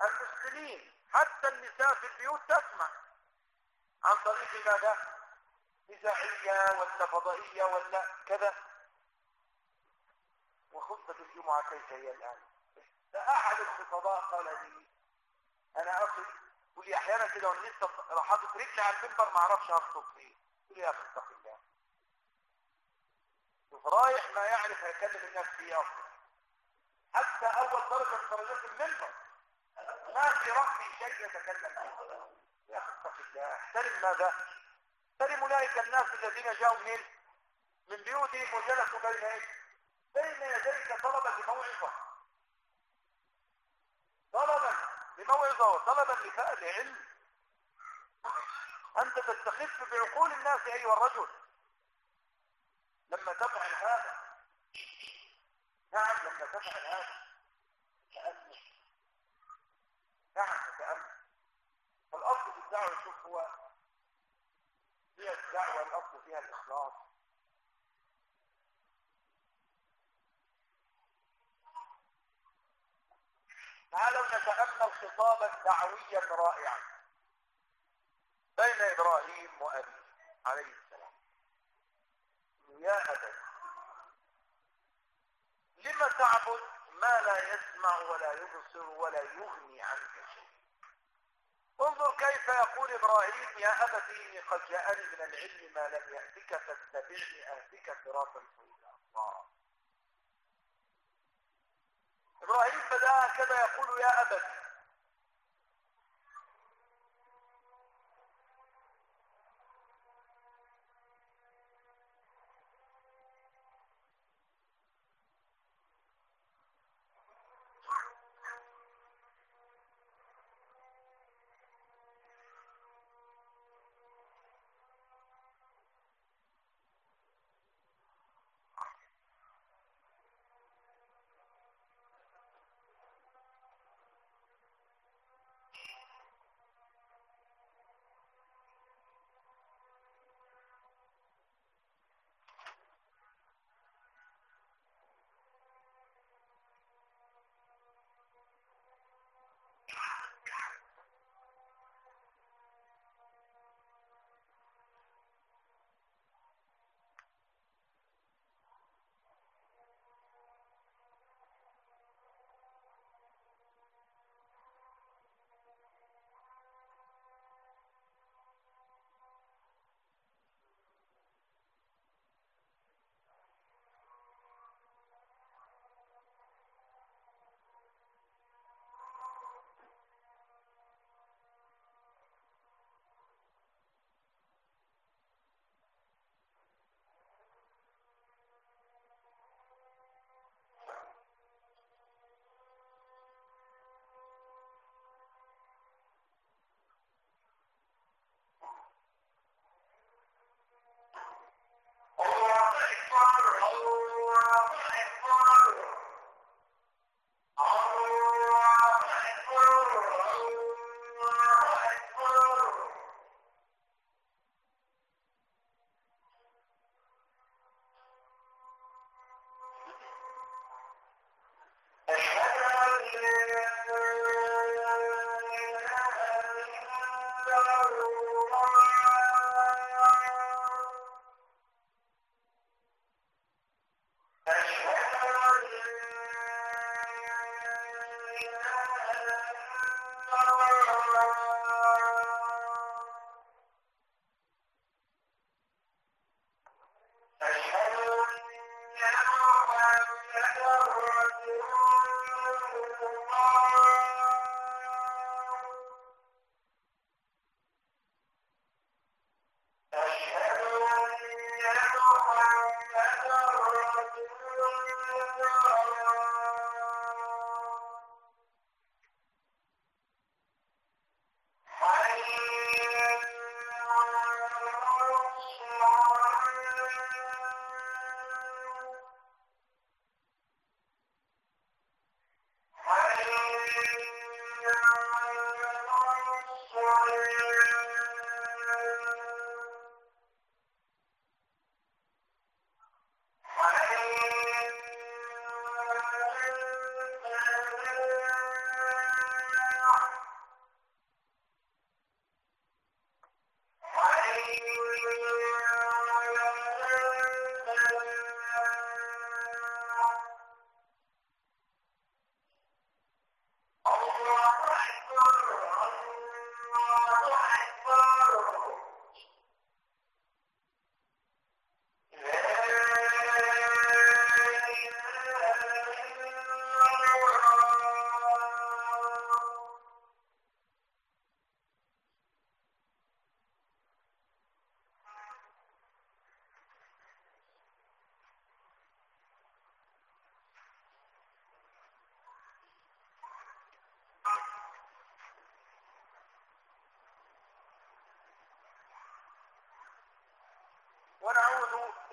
المسلمين. حتى النساء في البيوت تسمع. عن طريق ماذا؟ إذاعية ولا فضائية ولا كذا. وخطبة الجمعة كيف هي الآن؟ فأحد الخطباء قال لي أنا أصل كل ودي أحيانا كده وأنا لسه حاطط رجلي على المنبر ما أعرفش أخطب فيه. يقول يا أخي اتق الله. رايح ما يعرف هيكلم الناس فيه أصلا حتى أول درجة من درجات المنبر. ما في رأسي شيء يتكلم. يا أخي اتق الله. احترم ماذا؟ احترم أولئك الناس الذين جاءوا من من بيوتهم وجلسوا بين إيش بين يديك طلبا لموعظة. طلبا لموعظة وطلبا لفعل علم. أنت تستخف بعقول الناس أيها الرجل. لما تفعل هذا نعم لما تفعل هذا تأمل. نعم تتأمل. فالأصل في الدعوة شوف هو هي الدعوة الأصل فيها الإخلاص. تعالوا نتأمل خطابا دعويا رائعا بين إبراهيم وأبيه عليه السلام. يا أبت لم تعبد ما لا يسمع ولا يبصر ولا يغني عنك شيء. انظر كيف يقول إبراهيم يا أبت إني قد جاءني من العلم ما لم يأتك فاتبعني أهدك صراطا سويا إبراهيم بدأ كذا يقول يا أبت and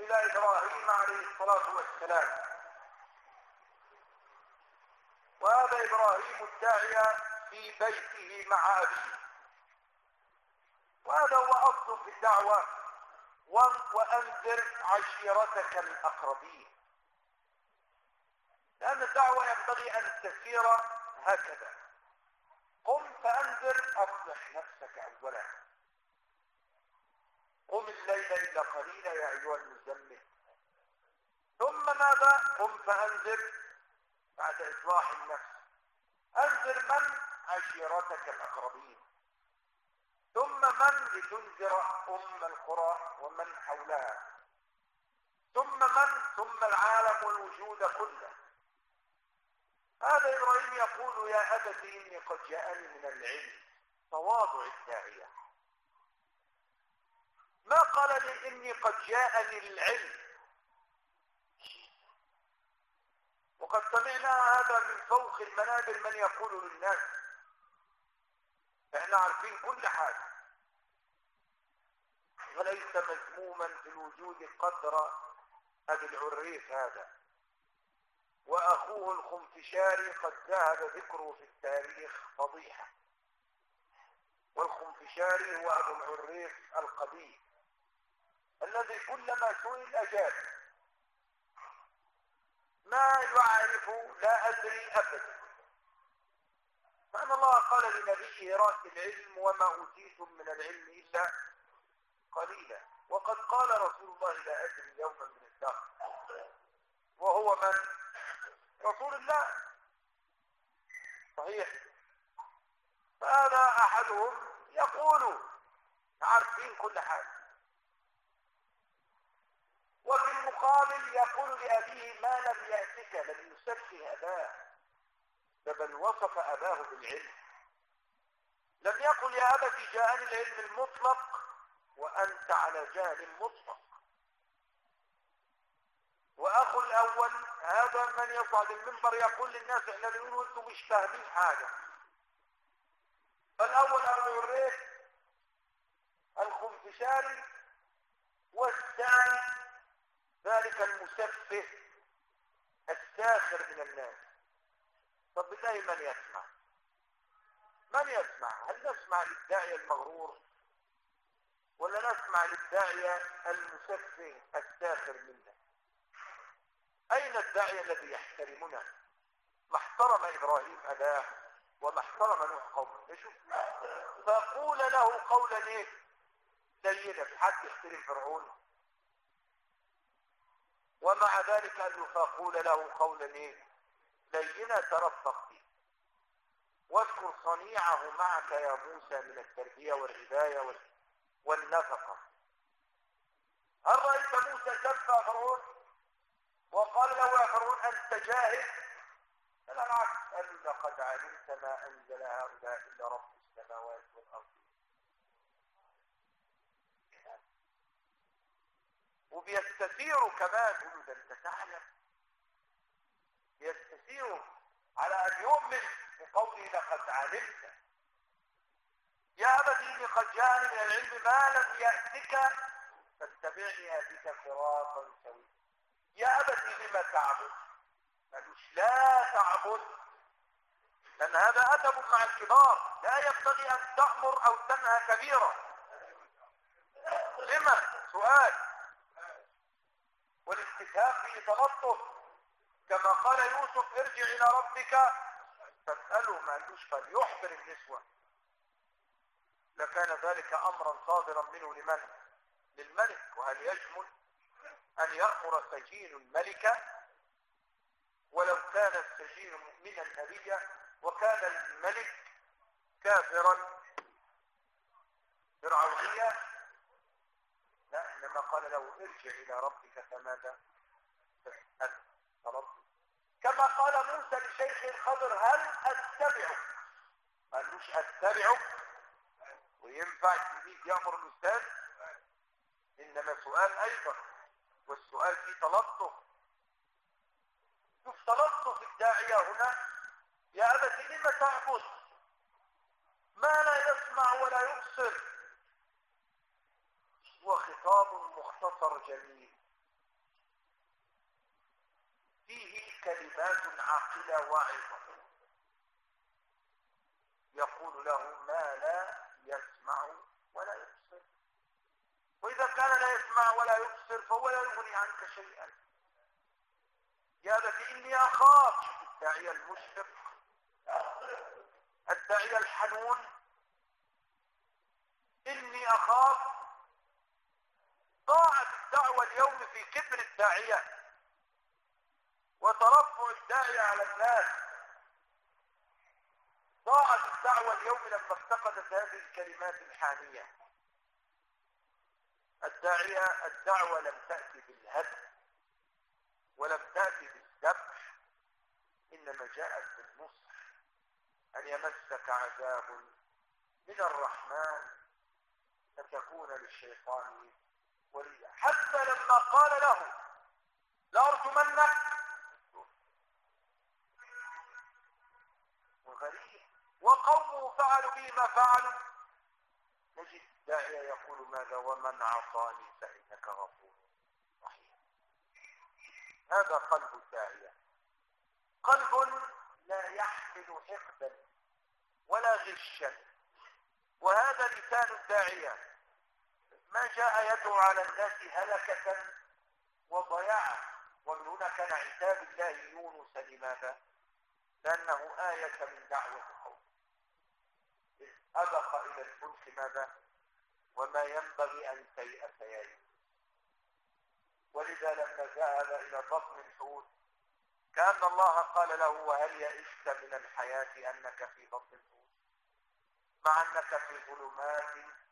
إلى إبراهيم عليه الصلاة والسلام. وهذا إبراهيم الداعية في بيته مع أبيه. وهذا هو أصل في الدعوة. وأنذر عشيرتك الأقربين. لأن الدعوة ينبغي أن تسير هكذا. قم فأنذر أصلح نفسك أولا قم الليل إلا قليلا يا أيها المزمل. ثم ماذا؟ قم فأنذر بعد إصلاح النفس. أنذر من؟ عشيرتك الأقربين. ثم من لتنذر أم القرى ومن حولها؟ ثم من؟ ثم العالم والوجود كله. هذا إبراهيم يقول يا أبت إني قد جاءني من العلم. تواضع الداعية. ما قال لي إني قد جاءني العلم. وقد سمعنا هذا من فوق المنابر من يقول للناس. إحنا عارفين كل حاجة. وليس مذموما في الوجود قدر أبي العريف هذا. وأخوه الخنفشاري قد ذهب ذكره في التاريخ فضيحة. والخنفشاري هو أبو العريف القديم. الذي كلما سئل أجاب. ما يعرف لا أدري أبدا. فأن الله قال لنبيه راس العلم وما أوتيتم من العلم إلا قليلا. وقد قال رسول الله لا أدري يوما من الدهر. وهو من؟ رسول الله. صحيح. فهذا أحدهم يقول عارفين كل حاجة وفي المقابل يقول لأبيه ما لم يأتك لم يسفه أباه بل وصف أباه بالعلم. لم يقل يا أبت جاءني العلم المطلق وأنت على جهل مطلق. وأخو الأول هذا من يصعد المنبر يقول للناس إحنا بنقول أنتم مش فاهمين حاجة. فالأول أبو الريح الخنفشاري والثاني ذلك المسفه الساخر من الناس. طب بالله من يسمع؟ من يسمع؟ هل نسمع للداعية المغرور ولا نسمع للداعية المسفه الساخر منا؟ أين الداعية الذي يحترمنا؟ ما احترم إبراهيم أباه وما احترم نوح قومه. فقول له قولا إيه؟ لينا. في حد يحترم فرعون؟ ومع ذلك له فقول له قولا إيه لينا ترفق به واذكر صنيعه معك يا موسى من التربية والهداية والنفقة. هل رأيت موسى كفى فرعون وقال له يا فرعون أنت جاهل؟ قال العكس قال لقد علمت ما أنزل هؤلاء إلا رب السماوات والأرض. وبيستثيروا كمان يقولوا ده انت تعلم يستثيروا على أن يؤمن بقوله لقد علمت. يا ابت اني قد جاءني من العلم ما لم يأتك فاتبعني اتيك صراطا سويا يا ابت لما تعبد؟ قالوش لا تعبد. لأن هذا أدب مع الكبار لا ينبغي أن تأمر أو تنهى كبيرا. لما؟ سؤال. والاستفهام فيه تلطف كما قال يوسف ارجع إلى ربك فاسأله ما قالوش فليحضر النسوة. لكان ذلك أمرا صادرا منه لمن؟ للملك. وهل يجمل أن يأمر سجين الملك؟ ولو كان السجين مؤمنا نبيا وكان الملك كافرا. فرعونيا لا انما قال له ارجع إلى ربك فماذا ربي كما قال موسى لشيخ الخضر هل اتبعك قالوش اتبعك وينفع التلميذ يأمر الأستاذ؟ إنما سؤال أيضا والسؤال فيه تلطف. شوف تلطف الداعية هنا. يا أبت لم تعبد ما لا يسمع ولا يبصر. هو خطاب مختصر جميل. فيه كلمات عاقلة واعظة. يقول له ما لا يسمع ولا يبصر. وإذا كان لا يسمع ولا يبصر فهو لا يغني عنك شيئا. يا بك إني أخاف. الداعية المشفق. الداعية الحنون. إني أخاف. ضاعت الدعوة اليوم في كبر الداعية وترفع الداعية على الناس. ضاعت الدعوة اليوم لما افتقدت هذه الكلمات الحانية. الداعية الدعوة لم تأتي بالهدف ولم تأتي بالذبح إنما جاءت بالنصح. أن يمسك عذاب من الرحمن فتكون للشيطان وليا حتى لما قال له لأرجمنك. وغريب. وقومه فعلوا به ما فعلوا. نجد. الداعية يقول ماذا ومن عصاني فإنك غفور رحيم. هذا قلب الداعية. قلب لا يحمل حقدا ولا غشا. وهذا لسان الداعية. ما جاء يدعو على الناس هلكة وضياعا ومن هنا كان عتاب الله يونس لماذا؟ لأنه آية من دعوة القوم. إذ أبق إلى الفلك ماذا؟ وما ينبغي أن تيأس يا يونس. ولذا لما ذهب إلى بطن الحوت كأن الله قال له وهل يئست من الحياة أنك في بطن الحوت؟ مع أنك في ظلمات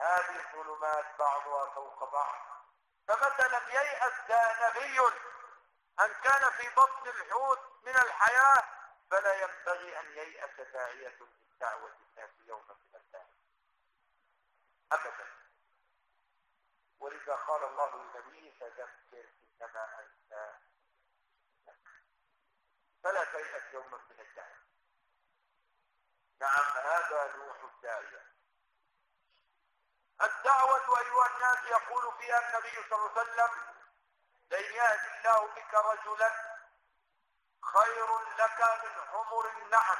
هذه الظلمات بعضها فوق بعض. فمتى لم ييأس نبي أن كان في بطن الحوت من الحياة فلا ينبغي أن ييأس داعية بالدعوة الناس يوما من الدار أبدا. ولذا قال الله للنبي فذكر إنما أنت فلا تيأس يوما من الدار نعم هذا نوح الداعية. الدعوة أيها الناس يقول فيها النبي صلى الله عليه وسلم لن يهدي الله بك رجلا خير لك من حمر النعم.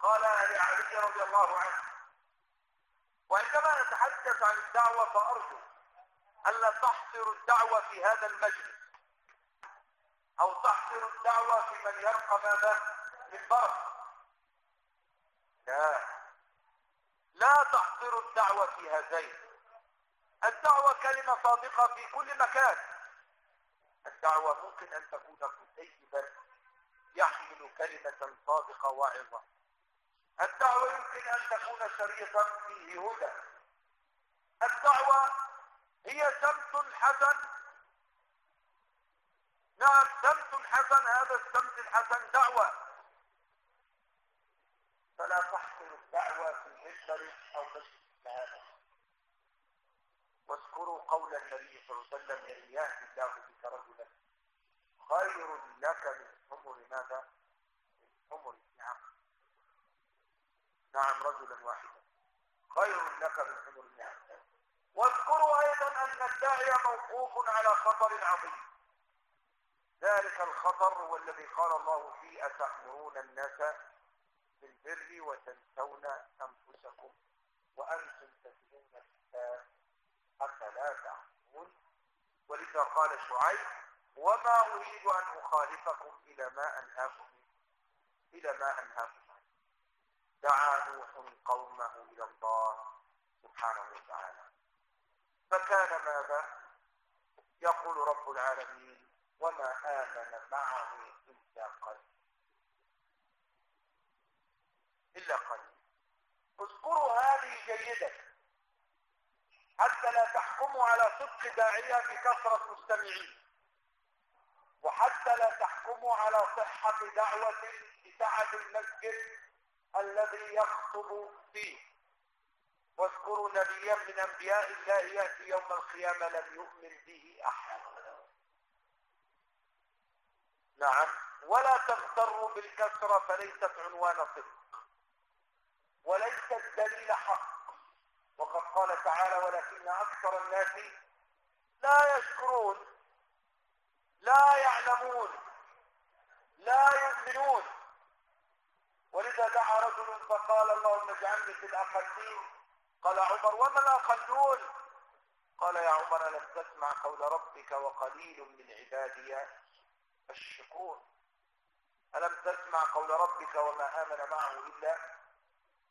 قالها لعلي رضي الله عنه. وعندما نتحدث عن الدعوة فأرجو ألا تحصر الدعوة في هذا المجلس أو تحصر الدعوة في من يرقى ماذا؟ من برد لا. لا تحصر الدعوة في هذين. الدعوة كلمة صادقة في كل مكان. الدعوة ممكن أن تكون كتيبا يحمل كلمة صادقة واعظة. الدعوة يمكن أن تكون شريطا فيه هدى. الدعوة هي سمت حسن. نعم سمت حسن هذا السمت الحسن دعوة. فلا تحصل الدعوة في المنبر أو مسجد هذا واذكروا قول النبي صلى الله عليه وسلم لأن يهدي الله بك رجلا. خير لك من حمر ماذا؟ من حمر النعم نعم رجلا واحدا. خير لك من حمر النعم واذكروا أيضا أن الداعي موقوف على خطر عظيم. ذلك الخطر هو الذي قال الله فيه أتأمرون الناس بالبر وتنسون أنفسكم وأنتم تتلون الكتاب أفلا تعقلون. ولذا قال شعيب وما أريد أن أخالفكم إلى ما أنهاكم إلى ما أنهاكم. دعا نوح قومه إلى الله سبحانه وتعالى. فكان ماذا؟ يقول رب العالمين وما آمن معه إلا قليل. إلا قليل. اذكروا هذه جيدا حتى لا تحكموا على صدق داعية بكثرة مستمعين وحتى لا تحكموا على صحة دعوة بسعة المسجد الذي يخطب فيه. واذكروا نبيا من أنبياء الله يأتي يوم القيامة لم يؤمن به أحد. نعم. ولا تغتروا بالكثره فليست عنوان صدق. وليست دليل حق. وقد قال تعالى ولكن أكثر الناس لا يشكرون لا يعلمون لا يؤمنون. ولذا دعا رجل فقال اللهم اجعلني في الاقلين قال عمر وما الاقلون قال يا عمر لم تسمع قول ربك وقليل من عبادي الشكور؟ ألم تسمع قول ربك وما آمن معه إلا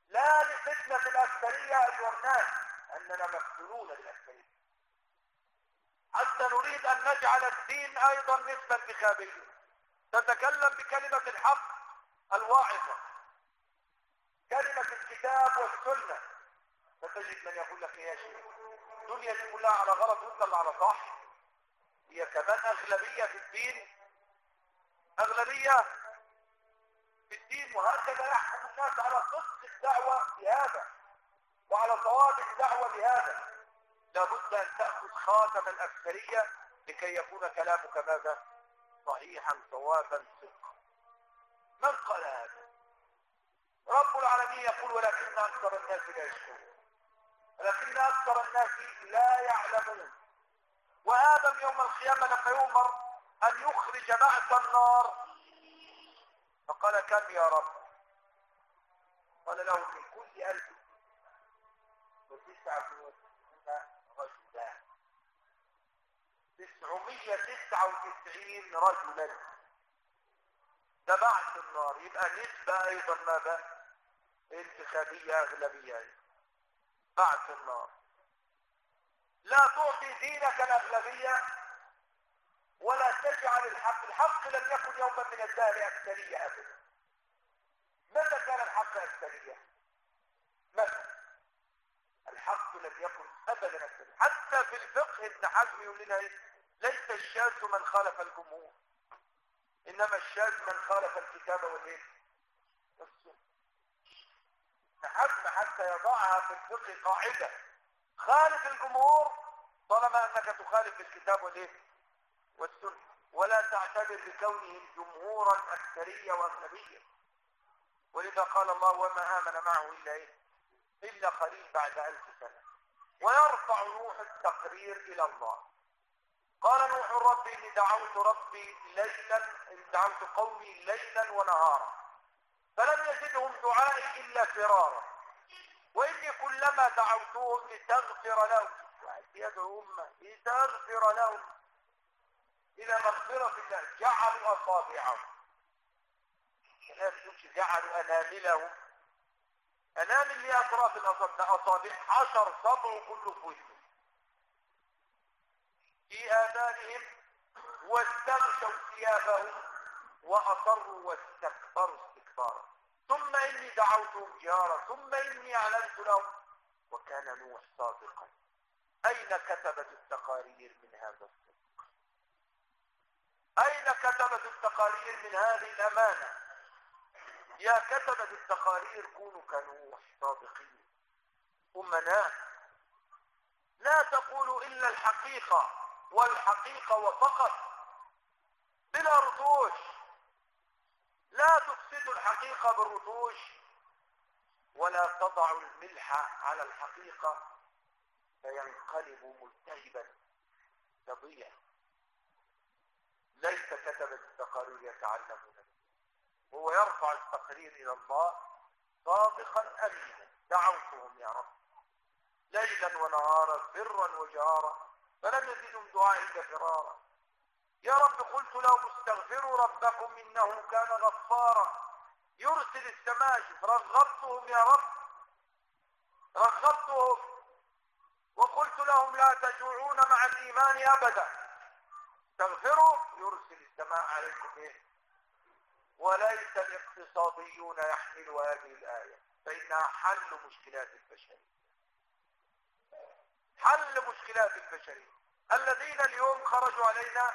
لا لفتنة الأكثرية أيها الناس أننا مفتونون بالأكثرية. حتى نريد أن نجعل الدين أيضا مثل الانتخابية تتكلم بكلمة الحق الواعظة. كلمة الكتاب والسنة. فتجد من يقول لك يا شيخ الدنيا دي كلها على غلط وانت على صح. هي كمان أغلبية في الدين. أغلبية في الدين وهكذا يحكم الناس على صدق الدعوة بهذا وعلى صواب الدعوة بهذا. لابد أن تأخذ خاتم الأكثرية لكي يكون كلامك ماذا؟ صحيحا صوابا صدقا. من قال هذا؟ رب العالمين يقول ولكن أكثر الناس لا يشكرون. ولكن أكثر الناس لا يعلمون. وآدم يوم القيامة لما يؤمر أن يخرج بعث النار فقال كم يا رب؟ قال له من كل ألف. وتسعة وتسعين رجلا تسعمية تسعة وتسعين رجلا. ده بعث النار. يبقى نسبة أيضا ماذا؟ انتخابية أغلبية. بعث النار. لا تعطي دينك الأغلبية ولا تجعل الحق. الحق لم يكن يوما من الدهر أكثرية أبدا. متى كان الحق أكثرية متى الحق لم يكن أبدا حتى في الفقه ابن حزم يقول لنا إيه؟ ليس الشاذ من خالف الجمهور إنما الشاذ من خالف الكتاب والإيه؟ والسنة. حزم حتى يضعها في الفقه قاعدة. خالف الجمهور طالما أنك تخالف الكتاب والإيه؟ والسنة. ولا تعتبر بكونهم جمهورا أكثرية وأغلبية. ولذا قال الله وما آمن معه إلا إيه؟ إلا قليل بعد ألف سنة. ويرفع نوح التقرير إلى الله. قال نوح رب إني دعوت ربي ليلا دعوت قومي ليلا ونهارا. فلم يزدهم دعائي إلا فرارا. وإني كلما دعوتهم لتغفر لهم يدعو أمة لتغفر لهم. إلى مغفرة الله جعلوا أصابعهم. الناس تقول جعلوا أناملهم أنامل لأطراف الأصابع. عشر صبع كله في وجهه في آذانهم واستغشوا ثيابهم وأصروا واستكبروا استكبارا. ثم إني دعوتهم جهارا. ثم إني أعلنت لهم. وكان نوح صادقا. أين كتبت التقارير من هذا الصدق؟ أين كتبت التقارير من هذه الأمانة؟ يا كتبت التقارير كونوا كنوح صادقين. أمناء لا تقولوا إلا الحقيقة والحقيقة وفقط. بلا رتوش. لا تفسدوا الحقيقة بالرتوش ولا تضعوا الملح على الحقيقة فينقلب ملتهبا يضيع ليس كتبت التقارير يتعلمون. هو يرفع التقرير إلى الله صادقا أمينا. دعوتهم يا رب. ليلا ونهارا سرا وجهارا. فلم يزدهم دعائي إلا فرارا. يا رب قلت لهم استغفروا ربكم إنه كان غفارا. يرسل السماء رغبتهم يا رب. رغبتهم. وقلت لهم لا تجوعون مع الإيمان ابدا. استغفروا يرسل السماء عليكم إيه؟ وليس الاقتصاديون يحملوا هذه الآية فإنها حل مشكلات البشرية. حل مشكلات البشرية. الذين اليوم خرجوا علينا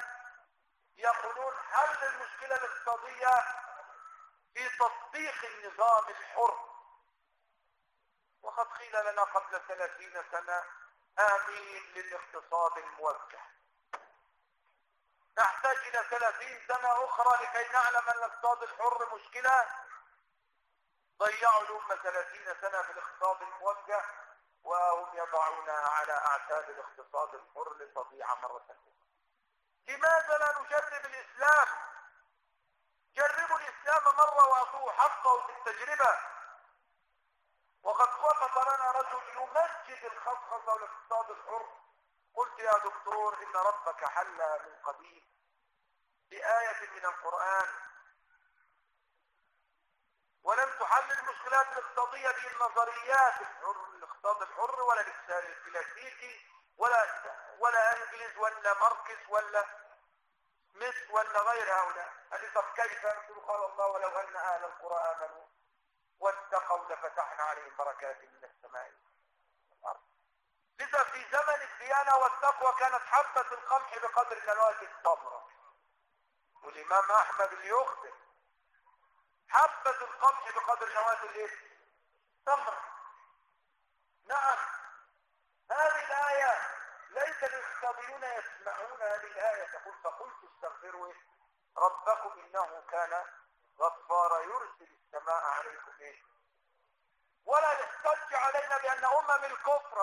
يقولون حل المشكلة الاقتصادية في تطبيق النظام الحر. وقد قيل لنا قبل ثلاثين سنة آمين للاقتصاد الموجه. نحتاج إلى ثلاثين سنة أخرى لكي نعلم أن الاقتصاد الحر مشكلة. ضيعوا الأمة ثلاثين سنة في الاقتصاد الموجه وهم يضعونها على اعتاب الاقتصاد الحر لتضيع مرة أخرى لماذا لا نجرب الإسلام؟ جربوا الإسلام مرة وأعطوه حقه في التجربة. وقد وقف لنا رجل يمجد الخصخصة والاقتصاد الحر. قلت يا دكتور إن ربك حل من قديم بآية من القرآن. ولم تحل المشكلات الاقتصادية بالنظريات الحر الاقتصاد الحر ولا الكلاسيكي ولا ولا انجلز ولا ماركس ولا سميث ولا غير هؤلاء. قال طب كيف قال الله ولو أن أهل القرى امنوا واتقوا لفتحنا عليهم بركات من السماء؟ لذا في زمن الديانة والتقوى كانت حبة القمح بقدر نواه التمره والإمام أحمد اللي يخبر حبة القمح بقدر نواه الإيه؟ تمره نعم. هذه الآية ليس الاختبرون يسمعون هذه الآية. تقول فقلت استغفروا ربكم إنه كان غفارا يرسل السماء عليكم إيه ولا يحتج علينا بأن أمم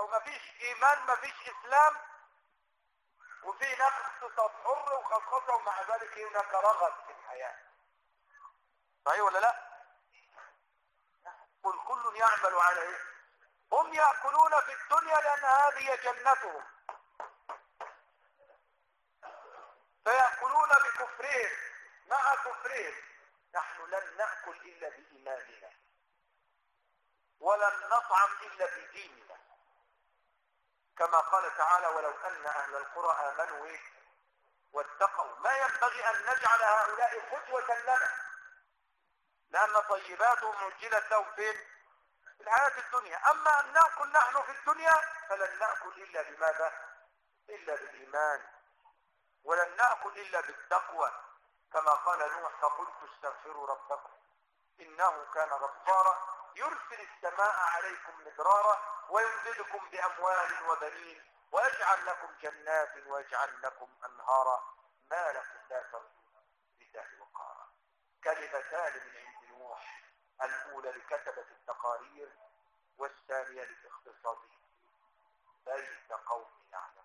الكفر وما فيش إيمان ما فيش إسلام. وفي نقص حر وخصخصة ومع ذلك هناك رغد في الحياة. صحيح ولا لا؟ قل كل يعمل على إيه؟ هم يأكلون في الدنيا لأن هذه جنتهم. فيأكلون بكفرهم مع كفرهم. نحن لن نأكل إلا بإيماننا. ولن نطعم إلا بديننا. كما قال تعالى ولو أن أهل القرى آمنوا واتقوا. ما ينبغي أن نجعل هؤلاء قدوة لنا. لأن طيباتهم عجلت لهم في الحياة الدنيا. أما أن نأكل نحن في الدنيا فلن نأكل إلا بماذا؟ إلا بالإيمان. ولن نأكل إلا بالتقوى. كما قال نوح فقلت استغفروا ربكم إنه كان غفارا يرسل السماء عليكم مدرارا ويمددكم بأموال وبنين ويجعل لكم جنات ويجعل لكم أنهارا. ما لكم لا ترجون لله وقارا. كلمتان من عند نوح. الأولى لكتبة التقارير والثانية للاختصاصيين ليس قوم يعلمون.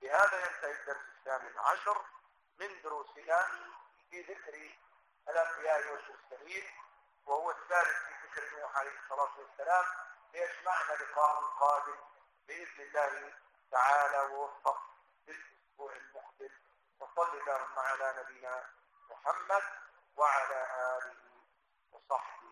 بهذا ينتهي الدرس الثامن عشر من دروسنا. في ذكر الأنبياء والمرسلين وهو الثالث في ذكر نوح عليه الصلاة والسلام ليجمعنا لقاء قادم بإذن الله تعالى ووفق للأسبوع المقبل. وصل اللهم على نبينا محمد وعلى آله وصحبه.